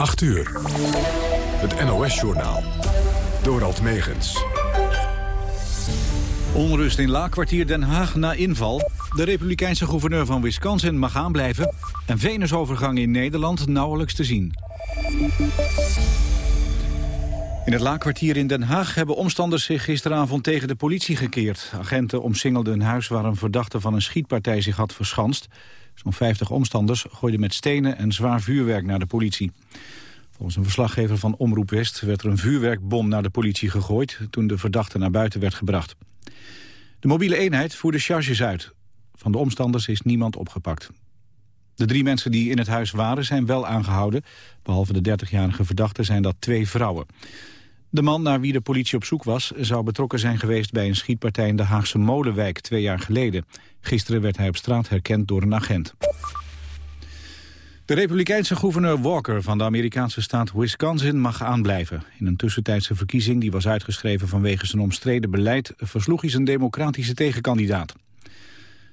8 uur. Het NOS-journaal. Dorald Megens. Onrust in Laakkwartier Den Haag na inval. De republikeinse gouverneur van Wisconsin mag aanblijven. En Venusovergang in Nederland nauwelijks te zien. In het Laakkwartier in Den Haag hebben omstanders zich gisteravond tegen de politie gekeerd. Agenten omsingelden een huis waar een verdachte van een schietpartij zich had verschanst. Zo'n 50 omstanders gooiden met stenen en zwaar vuurwerk naar de politie. Volgens een verslaggever van Omroep West werd er een vuurwerkbom naar de politie gegooid... toen de verdachte naar buiten werd gebracht. De mobiele eenheid voerde charges uit. Van de omstanders is niemand opgepakt. De drie mensen die in het huis waren zijn wel aangehouden. Behalve de 30-jarige verdachte zijn dat twee vrouwen. De man naar wie de politie op zoek was... zou betrokken zijn geweest bij een schietpartij in de Haagse Molenwijk twee jaar geleden. Gisteren werd hij op straat herkend door een agent. De republikeinse gouverneur Walker van de Amerikaanse staat Wisconsin mag aanblijven. In een tussentijdse verkiezing die was uitgeschreven vanwege zijn omstreden beleid... versloeg hij zijn democratische tegenkandidaat.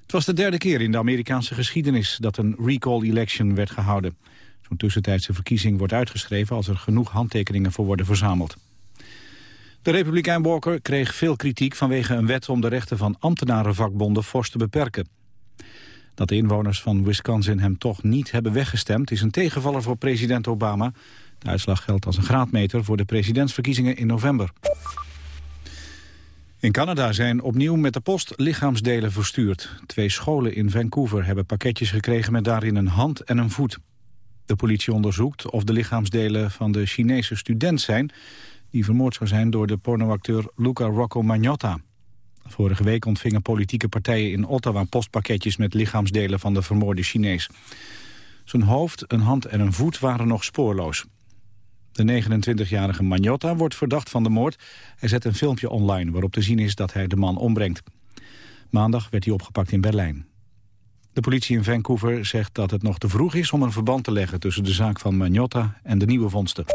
Het was de derde keer in de Amerikaanse geschiedenis dat een recall-election werd gehouden. Zo'n tussentijdse verkiezing wordt uitgeschreven als er genoeg handtekeningen voor worden verzameld. De republikein Walker kreeg veel kritiek vanwege een wet om de rechten van ambtenarenvakbonden fors te beperken. Dat de inwoners van Wisconsin hem toch niet hebben weggestemd is een tegenvaller voor president Obama. De uitslag geldt als een graadmeter voor de presidentsverkiezingen in november. In Canada zijn opnieuw met de post lichaamsdelen verstuurd. Twee scholen in Vancouver hebben pakketjes gekregen met daarin een hand en een voet. De politie onderzoekt of de lichaamsdelen van de Chinese student zijn die vermoord zou zijn door de pornoacteur Luca Rocco Magnotta. Vorige week ontvingen politieke partijen in Ottawa postpakketjes met lichaamsdelen van de vermoorde Chinees. Zijn hoofd, een hand en een voet waren nog spoorloos. De 29-jarige Magnotta wordt verdacht van de moord. Hij zet een filmpje online waarop te zien is dat hij de man ombrengt. Maandag werd hij opgepakt in Berlijn. De politie in Vancouver zegt dat het nog te vroeg is om een verband te leggen tussen de zaak van Magnotta en de nieuwe vondsten.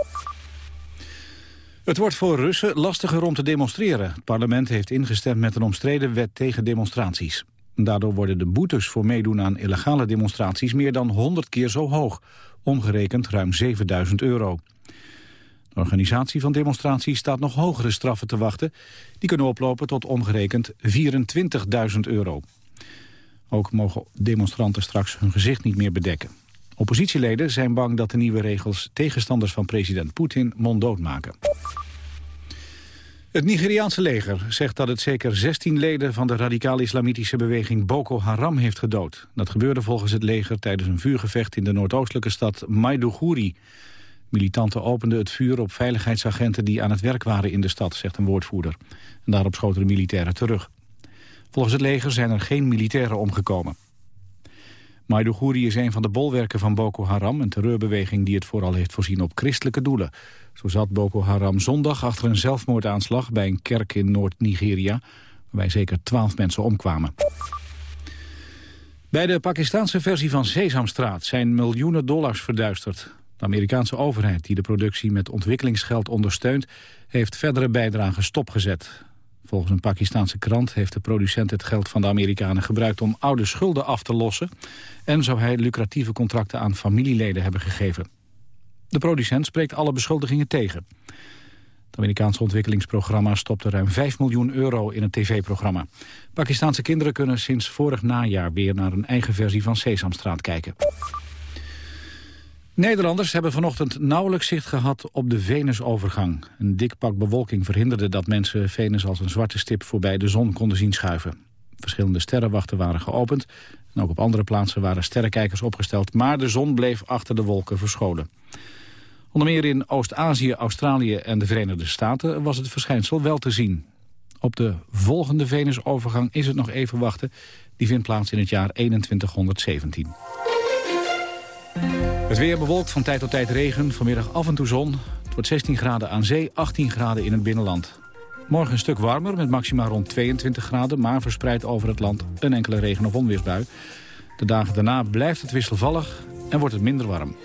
Het wordt voor Russen lastiger om te demonstreren. Het parlement heeft ingestemd met een omstreden wet tegen demonstraties. Daardoor worden de boetes voor meedoen aan illegale demonstraties meer dan 100 keer zo hoog. Omgerekend ruim 7000 euro. De organisatie van demonstraties staat nog hogere straffen te wachten. Die kunnen oplopen tot omgerekend 24.000 euro. Ook mogen demonstranten straks hun gezicht niet meer bedekken. Oppositieleden zijn bang dat de nieuwe regels tegenstanders van president Poetin monddood maken. Het Nigeriaanse leger zegt dat het zeker 16 leden van de radicaal-islamitische beweging Boko Haram heeft gedood. Dat gebeurde volgens het leger tijdens een vuurgevecht in de noordoostelijke stad Maiduguri. Militanten openden het vuur op veiligheidsagenten die aan het werk waren in de stad, zegt een woordvoerder. En daarop schoten de militairen terug. Volgens het leger zijn er geen militairen omgekomen. Maiduguri is een van de bolwerken van Boko Haram... een terreurbeweging die het vooral heeft voorzien op christelijke doelen. Zo zat Boko Haram zondag achter een zelfmoordaanslag... bij een kerk in Noord-Nigeria... waarbij zeker twaalf mensen omkwamen. Bij de Pakistanse versie van Sesamstraat zijn miljoenen dollars verduisterd. De Amerikaanse overheid, die de productie met ontwikkelingsgeld ondersteunt... heeft verdere bijdragen stopgezet. Volgens een Pakistanse krant heeft de producent het geld van de Amerikanen gebruikt om oude schulden af te lossen en zou hij lucratieve contracten aan familieleden hebben gegeven. De producent spreekt alle beschuldigingen tegen. Het Amerikaanse ontwikkelingsprogramma stopte ruim 5 miljoen euro in het tv-programma. Pakistanse kinderen kunnen sinds vorig najaar weer naar een eigen versie van Sesamstraat kijken. Nederlanders hebben vanochtend nauwelijks zicht gehad op de Venusovergang. Een dik pak bewolking verhinderde dat mensen Venus als een zwarte stip voorbij de zon konden zien schuiven. Verschillende sterrenwachten waren geopend en ook op andere plaatsen waren sterrenkijkers opgesteld, maar de zon bleef achter de wolken verscholen. Onder meer in Oost-Azië, Australië en de Verenigde Staten was het verschijnsel wel te zien. Op de volgende Venusovergang is het nog even wachten. Die vindt plaats in het jaar 2117. Het weer bewolkt van tijd tot tijd regen, vanmiddag af en toe zon. Het wordt 16 graden aan zee, 18 graden in het binnenland. Morgen een stuk warmer met maxima rond 22 graden... maar verspreid over het land een enkele regen- of onweersbui. De dagen daarna blijft het wisselvallig en wordt het minder warm.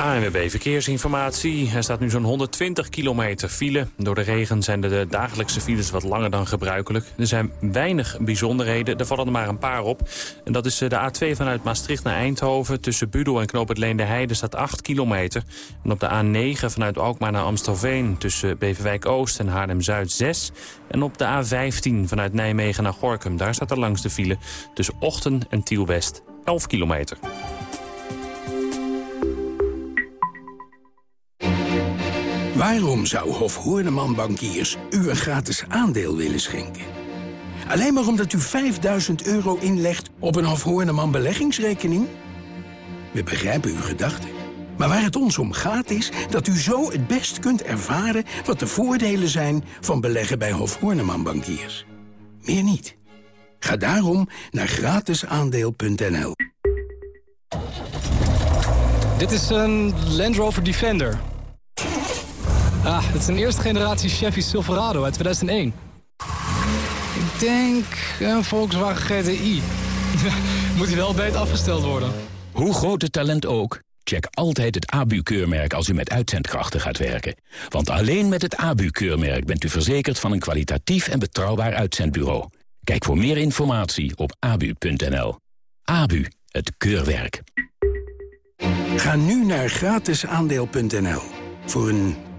ANWB Verkeersinformatie. Er staat nu zo'n 120 kilometer file. Door de regen zijn de dagelijkse files wat langer dan gebruikelijk. Er zijn weinig bijzonderheden, er vallen er maar een paar op. En dat is eh, de A2 vanuit Maastricht naar Eindhoven. Tussen Budel en Knoop het Leende Heide staat 8 kilometer. En op de A9 vanuit Alkmaar naar Amstelveen... tussen Beverwijk Oost en Haarlem-Zuid 6. En op de A15 vanuit Nijmegen naar Gorkum. Daar staat er langs de file tussen Ochten en Tiel West 11 kilometer. Waarom zou Hof Hoorneman Bankiers u een gratis aandeel willen schenken? Alleen maar omdat u 5000 euro inlegt op een Hof Hoorneman beleggingsrekening? We begrijpen uw gedachten. Maar waar het ons om gaat is dat u zo het best kunt ervaren... wat de voordelen zijn van beleggen bij Hof Hoorneman Bankiers. Meer niet. Ga daarom naar gratisaandeel.nl. Dit is een Land Rover Defender. Ah, het is een eerste generatie Chevy Silverado uit 2001. Ik denk een Volkswagen GTI. Moet hij wel beter afgesteld worden. Hoe groot het talent ook, check altijd het ABU-keurmerk als u met uitzendkrachten gaat werken. Want alleen met het ABU-keurmerk bent u verzekerd van een kwalitatief en betrouwbaar uitzendbureau. Kijk voor meer informatie op abu.nl. ABU, het keurwerk. Ga nu naar gratisaandeel.nl voor een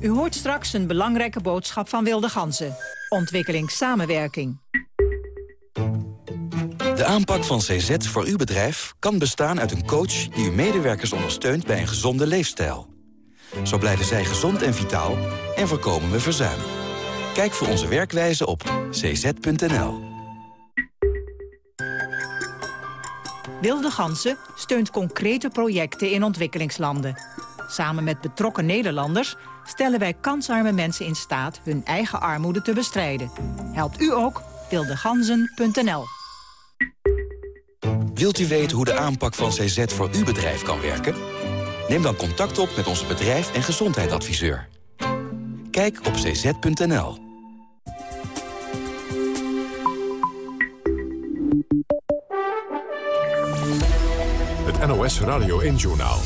U hoort straks een belangrijke boodschap van Wilde Ganzen. Ontwikkelingssamenwerking. De aanpak van CZ voor uw bedrijf kan bestaan uit een coach... die uw medewerkers ondersteunt bij een gezonde leefstijl. Zo blijven zij gezond en vitaal en voorkomen we verzuim. Kijk voor onze werkwijze op cz.nl. Wilde Gansen steunt concrete projecten in ontwikkelingslanden. Samen met betrokken Nederlanders stellen wij kansarme mensen in staat hun eigen armoede te bestrijden. Helpt u ook? wildeganzen.nl Wilt u weten hoe de aanpak van CZ voor uw bedrijf kan werken? Neem dan contact op met onze bedrijf- en gezondheidsadviseur. Kijk op cz.nl. Het NOS Radio 1-journaal.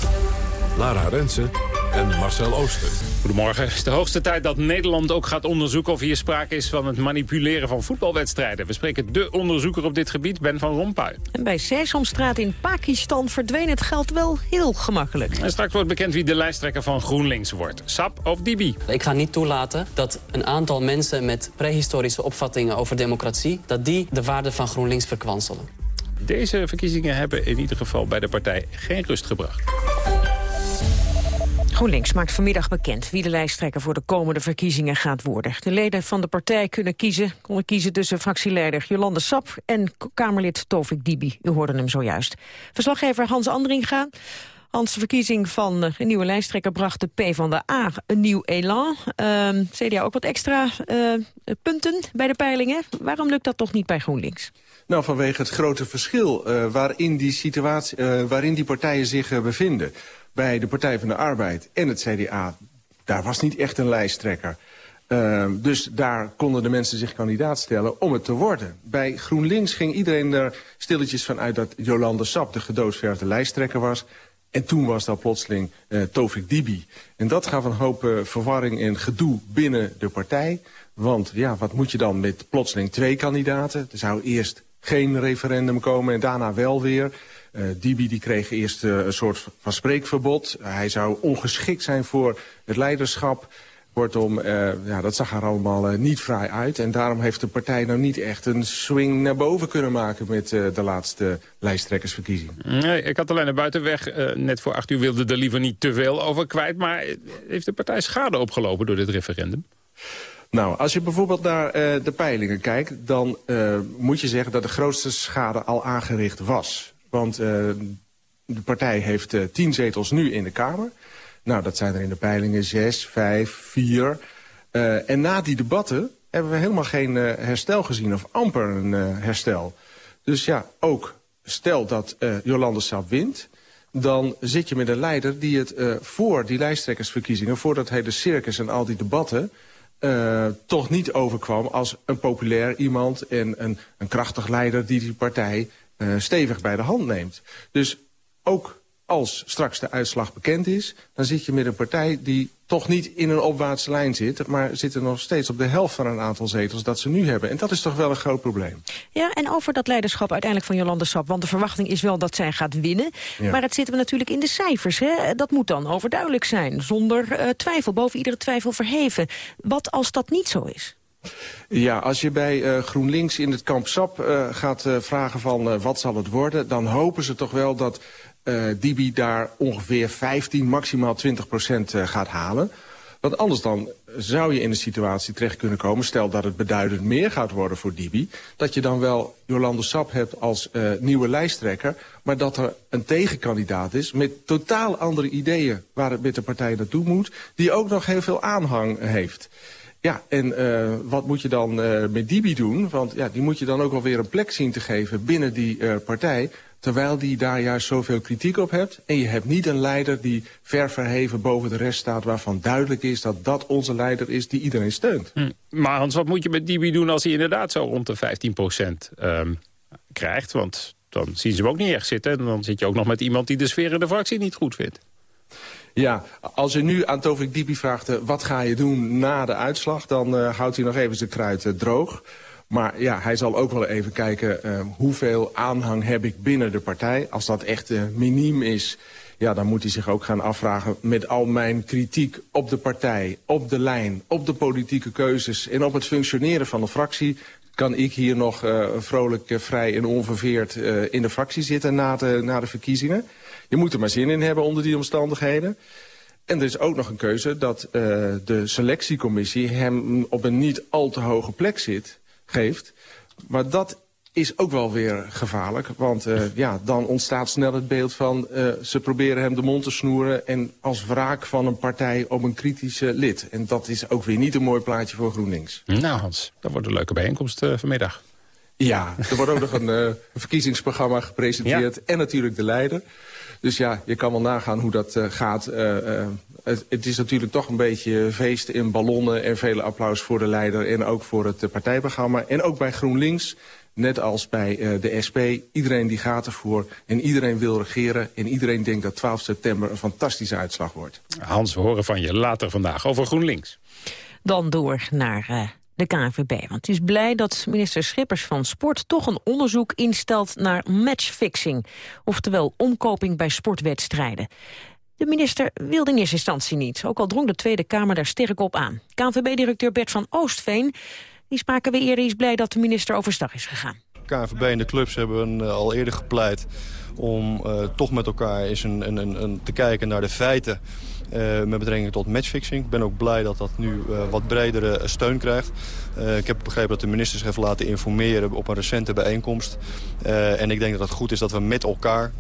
Lara Rensen en Marcel Ooster. Goedemorgen. Het is de hoogste tijd dat Nederland ook gaat onderzoeken... of hier sprake is van het manipuleren van voetbalwedstrijden. We spreken de onderzoeker op dit gebied, Ben van Rompuy. En bij Sesamstraat in Pakistan verdween het geld wel heel gemakkelijk. En straks wordt bekend wie de lijsttrekker van GroenLinks wordt. Sap of Dibi? Ik ga niet toelaten dat een aantal mensen met prehistorische opvattingen over democratie... dat die de waarde van GroenLinks verkwanselen. Deze verkiezingen hebben in ieder geval bij de partij geen rust gebracht. GroenLinks maakt vanmiddag bekend wie de lijsttrekker voor de komende verkiezingen gaat worden. De leden van de partij kunnen kiezen, konden kiezen tussen fractieleider Jolande Sap en Kamerlid Tovik Dibi. U hoorde hem zojuist. Verslaggever Hans Andringa. Hans, de verkiezing van een nieuwe lijsttrekker bracht de PvdA een nieuw elan. Uh, CDA ook wat extra uh, punten bij de peilingen. Waarom lukt dat toch niet bij GroenLinks? Nou, vanwege het grote verschil uh, waarin, die situatie, waarin die partijen zich bevinden bij de Partij van de Arbeid en het CDA... daar was niet echt een lijsttrekker. Uh, dus daar konden de mensen zich kandidaat stellen om het te worden. Bij GroenLinks ging iedereen er stilletjes van uit dat Jolande Sap de gedoodverfde lijsttrekker was. En toen was dat plotseling uh, Tovik Dibi. En dat gaf een hoop uh, verwarring en gedoe binnen de partij. Want ja, wat moet je dan met plotseling twee kandidaten? Er zou eerst geen referendum komen en daarna wel weer. Uh, Dibi die kreeg eerst uh, een soort van spreekverbod. Uh, hij zou ongeschikt zijn voor het leiderschap. Kortom, ja, dat zag er allemaal niet fraai uit. En daarom heeft de partij nou niet echt een swing naar boven kunnen maken... met de laatste lijsttrekkersverkiezing. Nee, ik had alleen naar buitenweg. net voor acht uur wilde er liever niet te veel over kwijt. Maar heeft de partij schade opgelopen door dit referendum? Nou, als je bijvoorbeeld naar uh, de peilingen kijkt... dan uh, moet je zeggen dat de grootste schade al aangericht was. Want uh, de partij heeft tien zetels nu in de Kamer. Nou, dat zijn er in de peilingen zes, vijf, vier. Uh, en na die debatten hebben we helemaal geen herstel gezien, of amper een herstel. Dus ja, ook stel dat Jolande Sap wint dan zit je met een leider die het voor die lijsttrekkersverkiezingen... voor dat hele circus en al die debatten... Toch niet overkwam als een populair iemand... en een, een krachtig leider die die partij stevig bij de hand neemt. Dus ook als straks de uitslag bekend is... dan zit je met een partij die toch niet in een opwaartse lijn zit... maar zitten nog steeds op de helft van een aantal zetels dat ze nu hebben. En dat is toch wel een groot probleem. Ja, en over dat leiderschap uiteindelijk van Jolande Sap... want de verwachting is wel dat zij gaat winnen. Ja. Maar het zitten we natuurlijk in de cijfers. Hè? Dat moet dan overduidelijk zijn, zonder uh, twijfel, boven iedere twijfel verheven. Wat als dat niet zo is? Ja, als je bij uh, GroenLinks in het kamp SAP uh, gaat uh, vragen van wat zal het worden... dan hopen ze toch wel dat Dibi daar ongeveer 15, maximaal 20 procent gaat halen. Want anders dan zou je in een situatie terecht kunnen komen... stel dat het beduidend meer gaat worden voor Dibi... dat je dan wel Jolande Sap hebt als nieuwe lijsttrekker... maar dat er een tegenkandidaat is met totaal andere ideeën... waar het met de partij naartoe moet... die ook nog heel veel aanhang heeft. Ja, en uh, wat moet je dan uh, met Dibi doen? Want ja, die moet je dan ook alweer een plek zien te geven binnen die uh, partij terwijl die daar juist zoveel kritiek op hebt. En je hebt niet een leider die ver verheven boven de rest staat... waarvan duidelijk is dat dat onze leider is die iedereen steunt. Hm. Maar Hans, wat moet je met Dibi doen als hij inderdaad zo rond de 15 procent um, krijgt? Want dan zien ze hem ook niet echt zitten. En dan zit je ook nog met iemand die de sfeer in de fractie niet goed vindt. Ja, als je nu aan Tovik Dibi vraagt... Uh, wat ga je doen na de uitslag... dan uh, houdt hij nog even zijn kruid uh, droog... Maar ja, hij zal ook wel even kijken hoeveel aanhang heb ik binnen de partij. Als dat echt uh, miniem is, ja, dan moet hij zich ook gaan afvragen... met al mijn kritiek op de partij, op de lijn, op de politieke keuzes... en op het functioneren van de fractie... kan ik hier nog vrolijk, vrij en onverveerd in de fractie zitten na de, na de verkiezingen. Je moet er maar zin in hebben onder die omstandigheden. En er is ook nog een keuze dat de selectiecommissie hem op een niet al te hoge plek zit geeft. Maar dat is ook wel weer gevaarlijk. Want uh, ja, dan ontstaat snel het beeld van... Uh, ze proberen hem de mond te snoeren... en als wraak van een partij op een kritische lid. En dat is ook weer niet een mooi plaatje voor GroenLinks. Nou Hans, dat wordt een leuke bijeenkomst uh, vanmiddag. Ja, er wordt ook nog een, een verkiezingsprogramma gepresenteerd. Ja. En natuurlijk de leider. Dus ja, je kan wel nagaan hoe dat gaat. Het, het, is natuurlijk toch een beetje feest in ballonnen en vele applaus voor de leider en ook voor het partijprogramma. En ook bij GroenLinks, net als bij uh, de SP, iedereen die gaat ervoor en iedereen wil regeren. En iedereen denkt dat 12 september een fantastische uitslag wordt. Hans, we horen van je later vandaag over GroenLinks. Dan door naar uh, de KNVB. Want het is blij dat minister Schippers van Sport toch een onderzoek instelt naar matchfixing. Oftewel omkoping bij sportwedstrijden. De minister wilde in eerste instantie niet, ook al drong de Tweede Kamer daar sterk op aan. KNVB-directeur Bert van Oostveen, die spraken we eerder, is blij dat de minister overstag is gegaan. KNVB en de clubs hebben uh, al eerder gepleit om uh, toch met elkaar eens een, een, een, te kijken naar de feiten uh, met betrekking tot matchfixing. Ik ben ook blij dat dat nu wat bredere steun krijgt. Ik heb begrepen dat de minister zich heeft laten informeren op een recente bijeenkomst. en ik denk dat het goed is dat we met elkaar,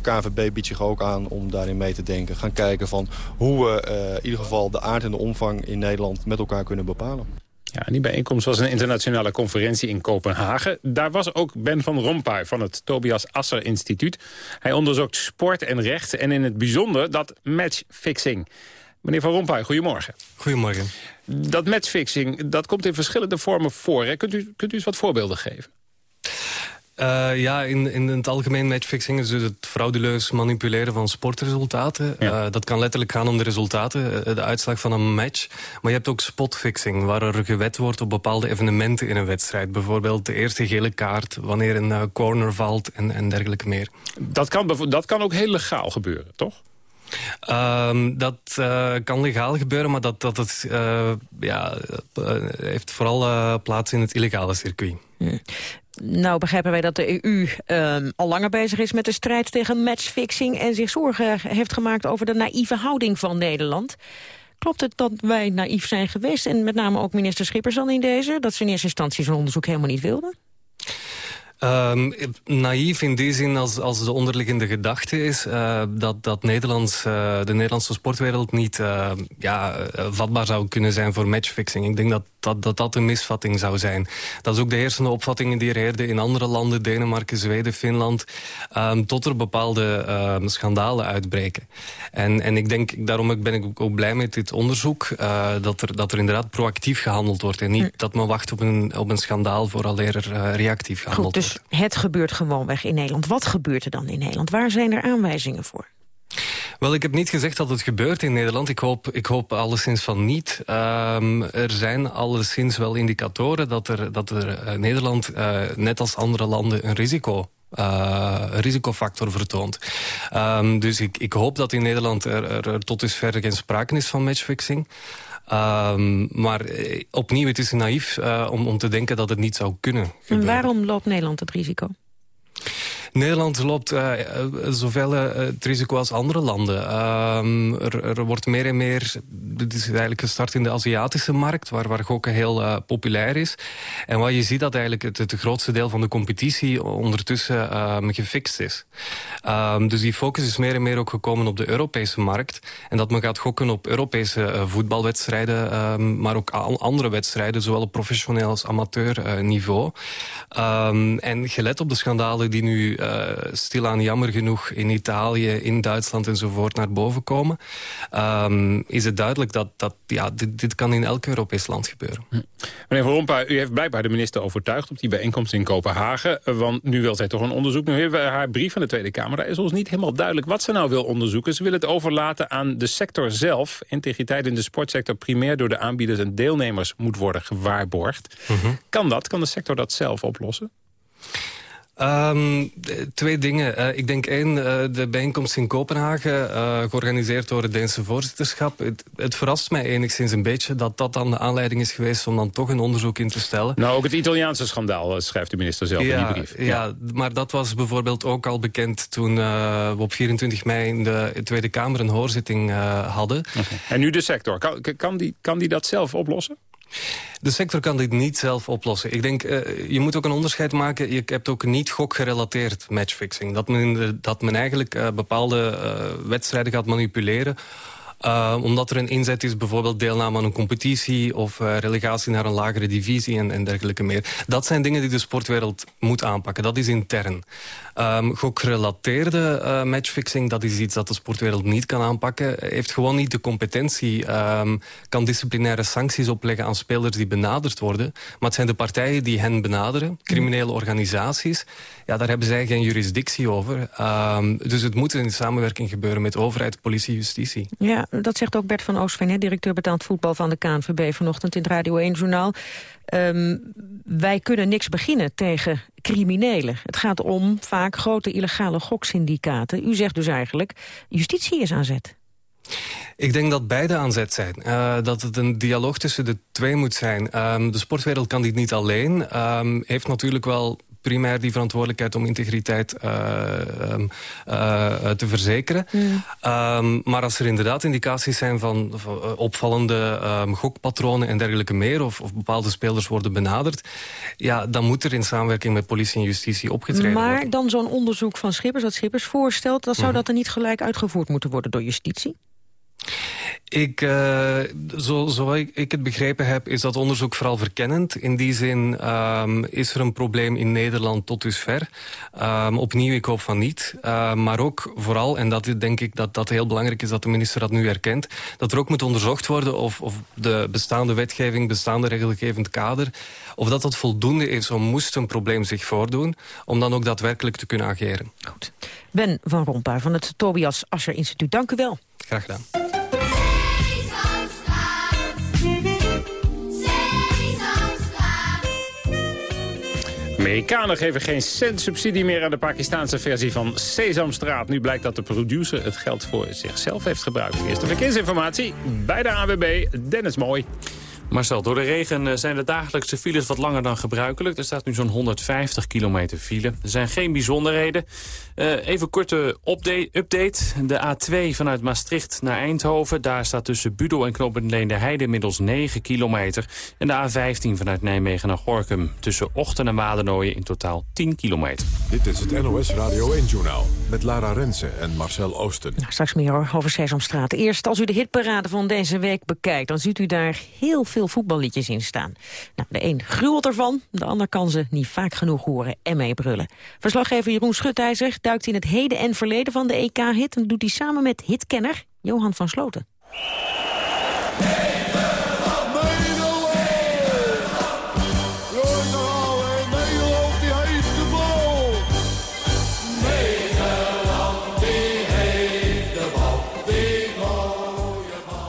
KNVB biedt zich ook aan om daarin mee te denken. Gaan kijken van hoe we in ieder geval de aard en de omvang in Nederland met elkaar kunnen bepalen. Ja, die bijeenkomst was een internationale conferentie in Kopenhagen. Daar was ook Ben van Rompuy van het Tobias Asser Instituut. Hij onderzoekt sport en recht en in het bijzonder dat matchfixing. Meneer Van Rompuy, goedemorgen. Goedemorgen. Dat matchfixing, dat komt in verschillende vormen voor. Hè? Kunt, u, kunt u eens wat voorbeelden geven? Uh, ja, in, in het algemeen matchfixing is dus het frauduleus manipuleren van sportresultaten. Ja. Uh, dat kan letterlijk gaan om de resultaten, uh, de uitslag van een match. Maar je hebt ook spotfixing, waar er gewet wordt op bepaalde evenementen in een wedstrijd. Bijvoorbeeld de eerste gele kaart, wanneer een corner valt en, en dergelijke meer. Dat kan, dat kan ook heel legaal gebeuren, toch? Um, dat uh, kan legaal gebeuren, maar dat, dat het, uh, ja, heeft vooral plaats in het illegale circuit. Hm. Nou begrijpen wij dat de EU um, al langer bezig is met de strijd tegen matchfixing... en zich zorgen heeft gemaakt over de naïeve houding van Nederland. Klopt het dat wij naïef zijn geweest en met name ook minister Schippers dan in deze... dat ze in eerste instantie zo'n onderzoek helemaal niet wilden? Um, naïef in die zin als, als de onderliggende gedachte is... Uh, dat, dat Nederlands, uh, de Nederlandse sportwereld niet uh, ja, vatbaar zou kunnen zijn voor matchfixing. Ik denk dat dat, dat dat een misvatting zou zijn. Dat is ook de heersende opvattingen die er heerden in andere landen... Denemarken, Zweden, Finland... Um, tot er bepaalde um, schandalen uitbreken. En, en ik denk, daarom ben ik ook blij met dit onderzoek... dat, er, dat er inderdaad proactief gehandeld wordt... en niet hm. dat men wacht op een, op een schandaal vooraleer er reactief gehandeld Goed, dus het gebeurt gewoonweg in Nederland. Wat gebeurt er dan in Nederland? Waar zijn er aanwijzingen voor? Wel, ik heb niet gezegd dat het gebeurt in Nederland. Ik hoop, ik hoop alleszins van niet. Um, er zijn alleszins wel indicatoren dat er, dat er uh, Nederland, uh, net als andere landen, een risico uh, risicofactor vertoont. Um, dus ik, ik hoop dat in Nederland er, er, er tot dusver geen sprake is van matchfixing. Um, maar opnieuw, het is naïef uh, om, om te denken dat het niet zou kunnen gebeuren. En waarom loopt Nederland het risico? Nederland loopt uh, zoveel uh, het risico als andere landen. Uh, er, er, wordt meer en meer... Dit is eigenlijk gestart in de Aziatische markt... waar, waar gokken heel populair is. En wat je ziet dat eigenlijk het, het grootste deel van de competitie... ondertussen ehm, gefixt is. Um, dus die focus is meer en meer ook gekomen op de Europese markt. En dat men gaat gokken op Europese voetbalwedstrijden... Maar ook andere wedstrijden... zowel op professioneel als amateur niveau. en gelet op de schandalen die nu uh, stilaan jammer genoeg in Italië, in Duitsland enzovoort naar boven komen... Um, is het duidelijk dat, dat ja, dit, dit kan in elk Europees land gebeuren. Hm. Meneer Van Rompuy, u heeft blijkbaar de minister overtuigd op die bijeenkomst in Kopenhagen. Want nu wil zij toch een onderzoek. Nu hebben we haar brief van de Tweede Kamer. Daar is ons niet helemaal duidelijk wat ze nou wil onderzoeken. Ze wil het overlaten aan de sector zelf. Integriteit in de sportsector primair door de aanbieders en deelnemers moet worden gewaarborgd. Mhm. Kan dat? Kan de sector dat zelf oplossen? Um, twee dingen. Uh, ik denk één, uh, de bijeenkomst in Kopenhagen, uh, georganiseerd door het Deense voorzitterschap. Het, het, verrast mij enigszins een beetje dat dat dan de aanleiding is geweest om dan toch een onderzoek in te stellen. Nou, ook het Italiaanse schandaal, schrijft de minister zelf ja, in die brief. Ja. ja, maar dat was bijvoorbeeld ook al bekend toen we op 24 mei in de Tweede Kamer een hoorzitting hadden. Okay. En nu de sector. Kan, kan, die, kan die dat zelf oplossen? De sector kan dit niet zelf oplossen. Ik denk, uh, je moet ook een onderscheid maken. Je hebt ook niet gokgerelateerd matchfixing. Dat men, dat men eigenlijk uh, bepaalde uh, wedstrijden gaat manipuleren omdat er een inzet is, bijvoorbeeld deelname aan een competitie... of relegatie naar een lagere divisie en, dergelijke meer. Dat zijn dingen die de sportwereld moet aanpakken. Dat is intern. Um, gokgerelateerde uh, matchfixing, dat is iets dat de sportwereld niet kan aanpakken. Heeft gewoon niet de competentie. Um, kan disciplinaire sancties opleggen aan spelers die benaderd worden. Maar het zijn de partijen die hen benaderen. Criminele organisaties. Ja, daar hebben zij geen jurisdictie over. Um, dus het moet in samenwerking gebeuren met overheid, politie, justitie. Ja, dat zegt ook Bert van Oostveen, directeur betaald voetbal van de KNVB... vanochtend in het Radio 1-journaal. Um, wij kunnen niks beginnen tegen criminelen. Het gaat om vaak grote illegale goksyndicaten. U zegt dus eigenlijk, justitie is aan zet. Ik denk dat beide aan zet zijn. Uh, dat het een dialoog tussen de twee moet zijn. Um, de sportwereld kan dit niet alleen. Um, heeft natuurlijk wel primair die verantwoordelijkheid om integriteit uh, uh, te verzekeren. Mm. Um, maar als er inderdaad indicaties zijn van, van opvallende um, gokpatronen en dergelijke meer... Of, of, bepaalde spelers worden benaderd... ja, dan moet er in samenwerking met politie en justitie opgetreden maar worden. Maar dan zo'n onderzoek van Schippers, dat Schippers voorstelt... dan zou mm. dat er niet gelijk uitgevoerd moeten worden door justitie? Ik, uh, zo, zo ik, ik, het begrepen heb, is dat onderzoek vooral verkennend. In die zin um, is er een probleem in Nederland tot dusver. Um, opnieuw, ik hoop van niet. Uh, maar ook vooral, en dat denk ik dat dat heel belangrijk is dat de minister dat nu erkent... dat er ook moet onderzocht worden of, of de bestaande wetgeving, bestaande regelgevend kader... of dat dat voldoende is om moest een probleem zich voordoen... om dan ook daadwerkelijk te kunnen ageren. Goed. Ben van Rompuy van het Tobias Ascher Instituut, dank u wel. Graag gedaan. Amerikanen geven geen cent subsidie meer aan de Pakistanse versie van Sesamstraat. Nu blijkt dat de producer het geld voor zichzelf heeft gebruikt. Eerste verkeersinformatie bij de AWB, Dennis Mooi. Marcel, door de regen eh, zijn de dagelijkse files wat langer dan gebruikelijk. Er staat nu zo'n 150 kilometer file. Er zijn geen bijzonderheden. Uh, even korte update. De A2 vanuit Maastricht naar Eindhoven. Daar staat tussen Budel en Knoppen de Heide inmiddels 9 kilometer. En de A15 vanuit Nijmegen naar Gorkum. Tussen Ochten en Wadernooien in totaal 10 kilometer. Dit is het NOS Radio 1-journaal met Lara Rensen en Marcel Oosten. Nou, straks meer over Sesamstraat. Eerst, als u de hitparade van deze week bekijkt... dan ziet u daar heel veel voetballiedjes in staan. Nou, de een gruwelt ervan, de ander kan ze niet vaak genoeg horen en meebrullen. Verslaggever Jeroen Schutijzer duikt in het heden en verleden van de EK-hit... en doet hij samen met hitkenner Johan van Sloten.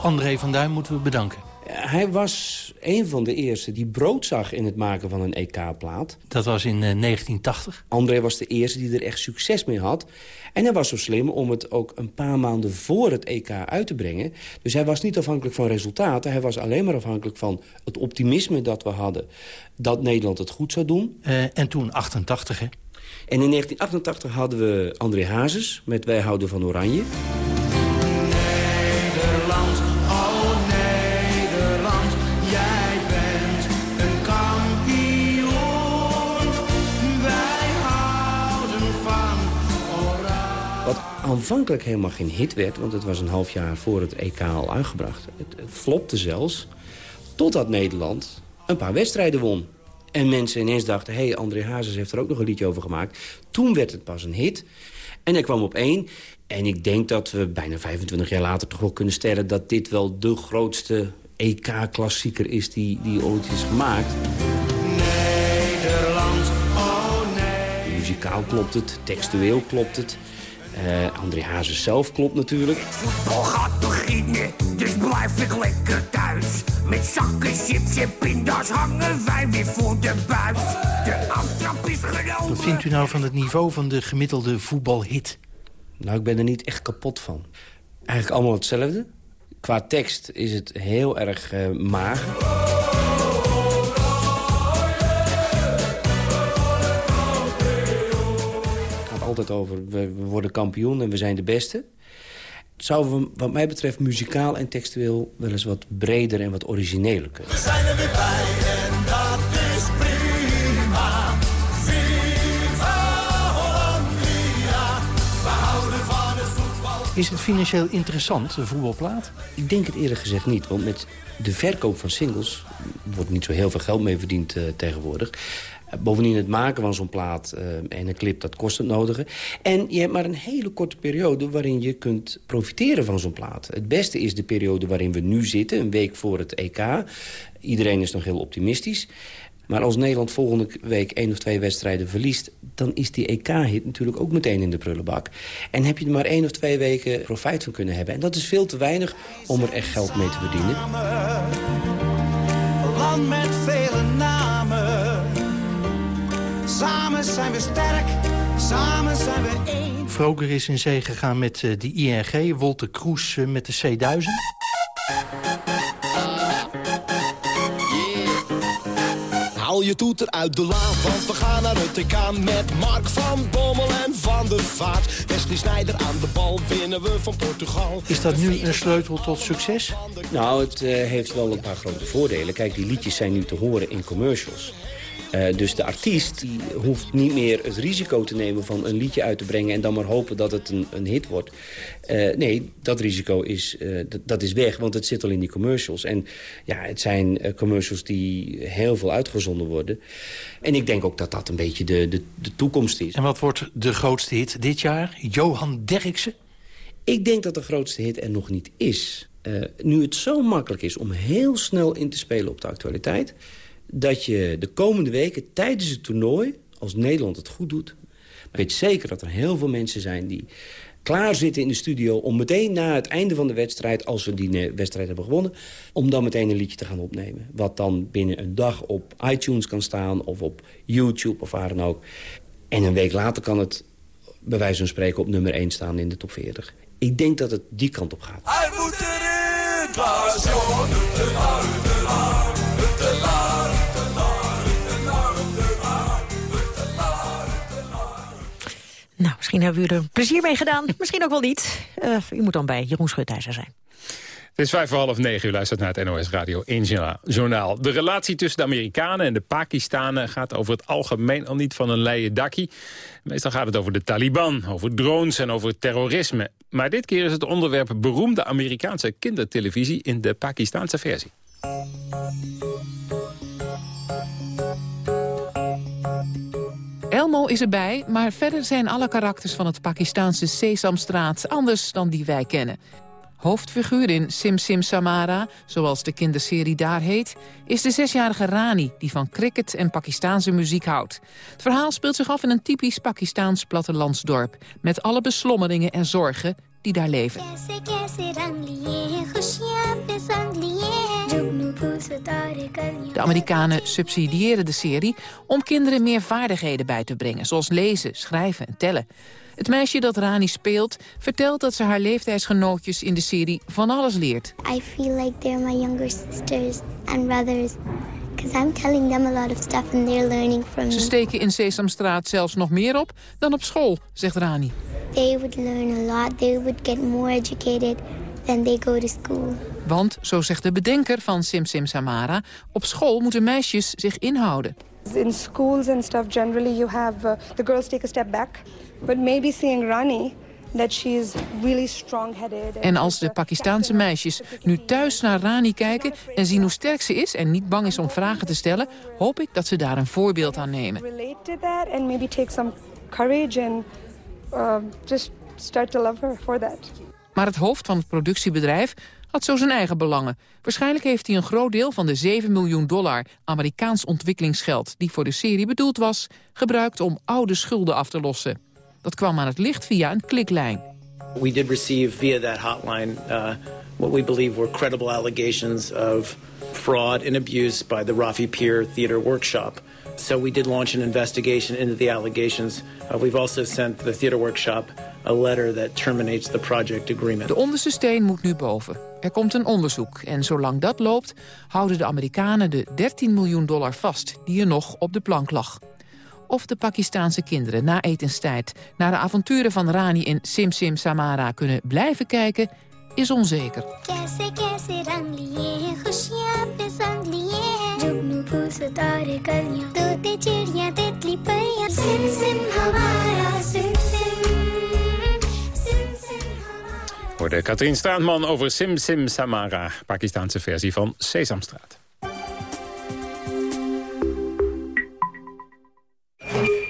André van Duin moeten we bedanken. Hij was een van de eerste die brood zag in het maken van een EK-plaat. Dat was in 1980. Eh, André was de eerste die er echt succes mee had. En hij was zo slim om het ook een paar maanden voor het EK uit te brengen. Dus hij was niet afhankelijk van resultaten. Hij was alleen maar afhankelijk van het optimisme dat we hadden. Dat Nederland het goed zou doen. Uh, en toen 88, hè? En in 1988 hadden we André Hazes met Wij houden van Oranje. Aanvankelijk helemaal geen hit werd... want het was een half jaar voor het EK al uitgebracht. Het, het flopte zelfs, totdat Nederland een paar wedstrijden won. En mensen ineens dachten, hé, hey, André Hazes heeft er ook nog een liedje over gemaakt. Toen werd het pas een hit. En hij kwam op één. En ik denk dat we bijna 25 jaar later toch wel kunnen stellen... dat dit wel de grootste EK-klassieker is die, die ooit is gemaakt. Nederland, oh nee. Muzikaal klopt het, textueel klopt het. Uh, André Hazes zelf klopt natuurlijk. Het voetbal gaat beginnen, dus blijf ik lekker thuis. Met zakken chips en pinda's hangen wij weer voor de buis. De aftrap is genomen. Wat vindt u nou van het niveau van de gemiddelde voetbalhit? Nou, ik ben er niet echt kapot van. Eigenlijk allemaal hetzelfde. Qua tekst is het heel erg uh, mager. Altijd over, we, worden kampioen en we zijn de beste. Zouden we, wat mij betreft, muzikaal en textueel... wel eens wat breder en wat origineler kunnen. We zijn er weer bij en dat is prima. Viva Hollandia, we houden van het voetbal. Is het financieel interessant, de voetbalplaat? Ik denk het eerlijk gezegd niet, want met de verkoop van singles... wordt niet zo heel veel geld mee verdiend uh, tegenwoordig. Bovendien het maken van zo'n plaat uh, en een clip, dat kost het nodige. En je hebt maar een hele korte periode waarin je kunt profiteren van zo'n plaat. Het beste is de periode waarin we nu zitten, een week voor het EK. Iedereen is nog heel optimistisch. Maar als Nederland volgende week één of twee wedstrijden verliest... dan is die EK-hit natuurlijk ook meteen in de prullenbak. En heb je er maar één of twee weken profijt van kunnen hebben. En dat is veel te weinig om er echt geld mee te verdienen. Land met namen Samen zijn we sterk, samen zijn we één. Vroger is in zee gegaan met uh, de ING, Wolter Kroes uh, met de C1000. Haal je toeter uit de la, want we gaan naar het TK met Mark van Bommel en Van der Vaart. Wesley Snijder aan de bal, winnen we van Portugal. Is dat nu een sleutel tot succes? Nou, het uh, heeft wel een paar grote voordelen. Kijk, die liedjes zijn nu te horen in commercials. Uh, dus de artiest die hoeft niet meer het risico te nemen van een liedje uit te brengen... en dan maar hopen dat het een, een hit wordt. Uh, nee, dat risico is, uh, dat is weg, want het zit al in die commercials. En ja, het zijn commercials die heel veel uitgezonden worden. En ik denk ook dat dat een beetje de, de, de toekomst is. En wat wordt de grootste hit dit jaar? Johan Derksen? Ik denk dat de grootste hit er nog niet is. nu het zo makkelijk is om heel snel in te spelen op de actualiteit dat je de komende weken tijdens het toernooi... als Nederland het goed doet... weet zeker dat er heel veel mensen zijn die klaar zitten in de studio... om meteen na het einde van de wedstrijd, als we die wedstrijd hebben gewonnen... om dan meteen een liedje te gaan opnemen. Wat dan binnen een dag op iTunes kan staan of op YouTube of waar dan ook. En een week later kan het bij wijze van spreken op nummer 1 staan in de top 40. Ik denk dat het die kant op gaat. Nou, misschien hebben u er plezier mee gedaan. misschien ook wel niet. Uh, u moet dan bij Jeroen Schutijzer zijn. Het is vijf voor half negen. U luistert naar het NOS Radio 1 Journaal. De relatie tussen de Amerikanen en de Pakistanen gaat over het algemeen al niet van een leien dakkie. Meestal gaat het over de Taliban, over drones en over terrorisme. Maar dit keer is het onderwerp beroemde Amerikaanse kindertelevisie in de Pakistaanse versie. Elmo is erbij, maar verder zijn alle karakters van het Pakistaanse Sesamstraat anders dan die wij kennen. Hoofdfiguur in Sim Sim Samara, zoals de kinderserie daar heet... is de zesjarige Rani, die van cricket en Pakistaanse muziek houdt. Het verhaal speelt zich af in een typisch Pakistaans plattelandsdorp... met alle beslommeringen en zorgen die daar leven. De Amerikanen subsidiëren de serie om kinderen meer vaardigheden bij te brengen... zoals lezen, schrijven en tellen. Het meisje dat Rani speelt vertelt dat ze haar leeftijdsgenootjes in de serie van alles leert. I feel like they're my younger sisters and brothers. Because I'm telling them a lot of stuff and they're learning from me. Ze steken in Sesamstraat zelfs nog meer op dan op school, zegt Rani. They would learn a lot. They would get more educated than they go to school. Want, zo zegt de bedenker van Sim Sim Samara... op school moeten meisjes zich inhouden. In schools and stuff, generally you have uh, the girls take a step back. But maybe seeing Rani En als de Pakistaanse meisjes nu thuis naar Rani kijken en zien hoe sterk ze is en niet bang is om vragen te stellen, hoop ik dat ze daar een voorbeeld aan nemen. That. Maar het hoofd van het productiebedrijf had zo zijn eigen belangen. Waarschijnlijk heeft hij een groot deel van de 7 miljoen dollar Amerikaans ontwikkelingsgeld... die voor de serie bedoeld was, gebruikt om oude schulden af te lossen. Dat kwam aan het licht via een kliklijn. We did receive via that hotline uh, what we believe were credible allegations of fraud and abuse by the Rafi Pier Theater Workshop. So we did launch an investigation into the allegations. Uh, we've also sent the theater workshop a letter that terminates the project agreement. De onderste steen moet nu boven. Er komt een onderzoek en zolang dat loopt... houden de Amerikanen de 13 miljoen dollar vast die er nog op de plank lag. Of de Pakistaanse kinderen na etenstijd... naar de avonturen van Rani in Sim Sim Samara kunnen blijven kijken... is onzeker. Hoorde Katrien Straatman over Sim Sim Samara, Pakistaanse versie van Sesamstraat.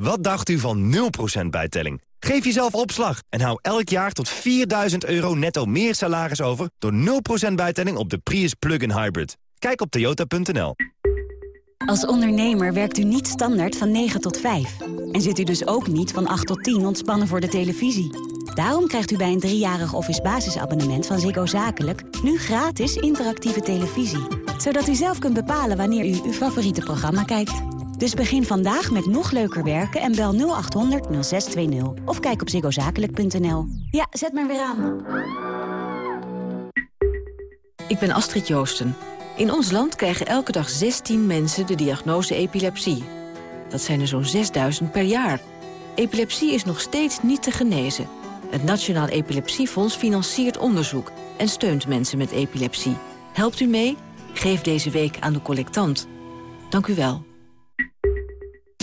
Wat dacht u van 0% bijtelling? Geef jezelf opslag en hou elk jaar tot 4000 euro netto meer salaris over... door 0% bijtelling op de Prius Plug-in Hybrid. Kijk op toyota.nl. Als ondernemer werkt u niet standaard van 9 tot 5. En zit u dus ook niet van 8 tot 10 ontspannen voor de televisie. Daarom krijgt u bij een driejarig office basisabonnement van Ziggo Zakelijk... nu gratis interactieve televisie. Zodat u zelf kunt bepalen wanneer u uw favoriete programma kijkt. Dus begin vandaag met nog leuker werken en bel 0800 0620. Of kijk op ziggozakelijk.nl. Ja, zet maar weer aan. Ik ben Astrid Joosten. In ons land krijgen elke dag 16 mensen de diagnose epilepsie. Dat zijn er zo'n 6000 per jaar. Epilepsie is nog steeds niet te genezen. Het Nationaal Epilepsiefonds financiert onderzoek... en steunt mensen met epilepsie. Helpt u mee? Geef deze week aan de collectant. Dank u wel.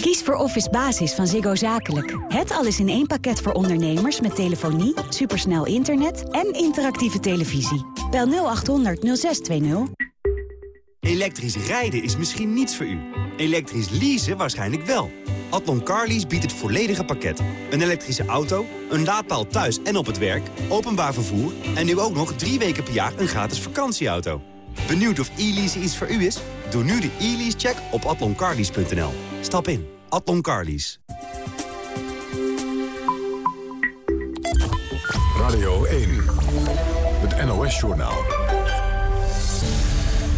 Kies voor Office Basis van Ziggo Zakelijk. Het alles in één pakket voor ondernemers met telefonie, supersnel internet en interactieve televisie. Bel 0800 0620. Elektrisch rijden is misschien niets voor u. Elektrisch leasen waarschijnlijk wel. Adlon Carlease biedt het volledige pakket. Een elektrische auto, een laadpaal thuis en op het werk, openbaar vervoer... en nu ook nog drie weken per jaar een gratis vakantieauto. Benieuwd of e-lease iets voor u is? Doe nu de e-lease-check op atloncarlease.nl. Stap in. Adlon Carlease. Radio 1. Het NOS-journaal.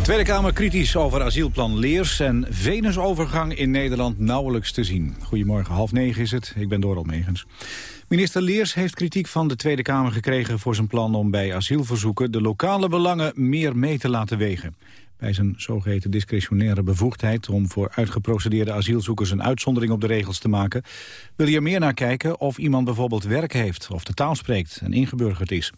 Tweede Kamer kritisch over asielplan Leers en Venusovergang in Nederland nauwelijks te zien. Goedemorgen, half negen is het. Ik ben Doral Megens. Minister Leers heeft kritiek van de Tweede Kamer gekregen voor zijn plan om bij asielverzoeken de lokale belangen meer mee te laten wegen. Bij zijn zogeheten discretionaire bevoegdheid om voor uitgeprocedeerde asielzoekers een uitzondering op de regels te maken, wil hij er meer naar kijken of iemand bijvoorbeeld werk heeft of de taal spreekt en ingeburgerd is.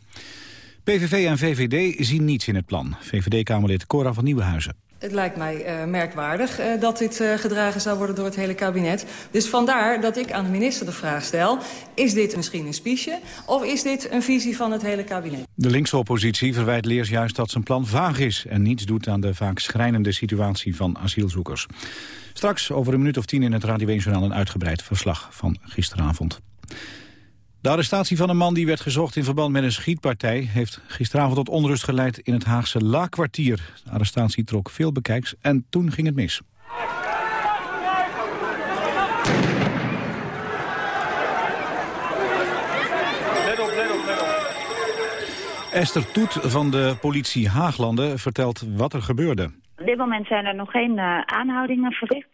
PVV en VVD zien niets in het plan. VVD-Kamerlid Cora van Nieuwenhuizen. Het lijkt mij uh, merkwaardig uh, dat dit uh, gedragen zou worden door het hele kabinet. Dus vandaar dat ik aan de minister de vraag stel... is dit misschien een spiesje of is dit een visie van het hele kabinet? De linkse oppositie verwijt Leers juist dat zijn plan vaag is... en niets doet aan de vaak schrijnende situatie van asielzoekers. Straks over een minuut of tien in het Radio 1 Journaal... een uitgebreid verslag van gisteravond. De arrestatie van een man die werd gezocht in verband met een schietpartij... heeft gisteravond tot onrust geleid in het Haagse La-kwartier. De arrestatie trok veel bekijks en toen ging het mis. Esther Toet van de politie Haaglanden vertelt wat er gebeurde. Op dit moment zijn er nog geen uh, aanhoudingen verricht.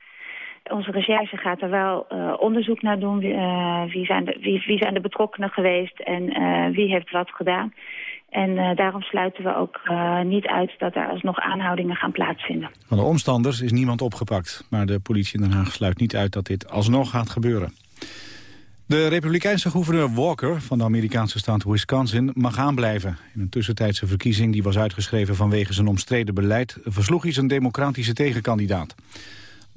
Onze recherche gaat er wel uh, onderzoek naar doen. Uh, wie, zijn de, wie, wie, zijn de betrokkenen geweest en uh, wie heeft wat gedaan. En daarom sluiten we ook niet uit dat er alsnog aanhoudingen gaan plaatsvinden. Van de omstanders is niemand opgepakt. Maar de politie in Den Haag sluit niet uit dat dit alsnog gaat gebeuren. De republikeinse gouverneur Walker van de Amerikaanse staat Wisconsin mag aanblijven. In een tussentijdse verkiezing die was uitgeschreven vanwege zijn omstreden beleid... versloeg hij zijn democratische tegenkandidaat.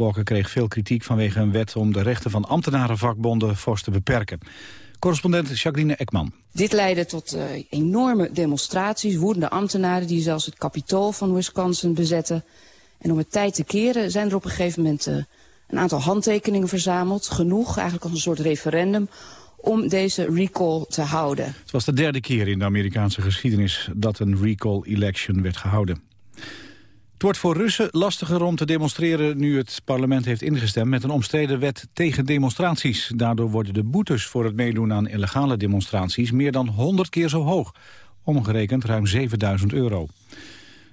Walker kreeg veel kritiek vanwege een wet om de rechten van ambtenarenvakbonden fors te beperken. Correspondent Jacqueline Ekman. Dit leidde tot uh, enorme demonstraties, woedende ambtenaren die zelfs het kapitool van Wisconsin bezetten. En om het tijd te keren zijn er op een gegeven moment uh, een aantal handtekeningen verzameld. Genoeg, eigenlijk als een soort referendum, om deze recall te houden. Het was de derde keer in de Amerikaanse geschiedenis dat een recall election werd gehouden. Het wordt voor Russen lastiger om te demonstreren nu het parlement heeft ingestemd met een omstreden wet tegen demonstraties. Daardoor worden de boetes voor het meedoen aan illegale demonstraties meer dan 100 keer zo hoog. Omgerekend ruim 7000 euro.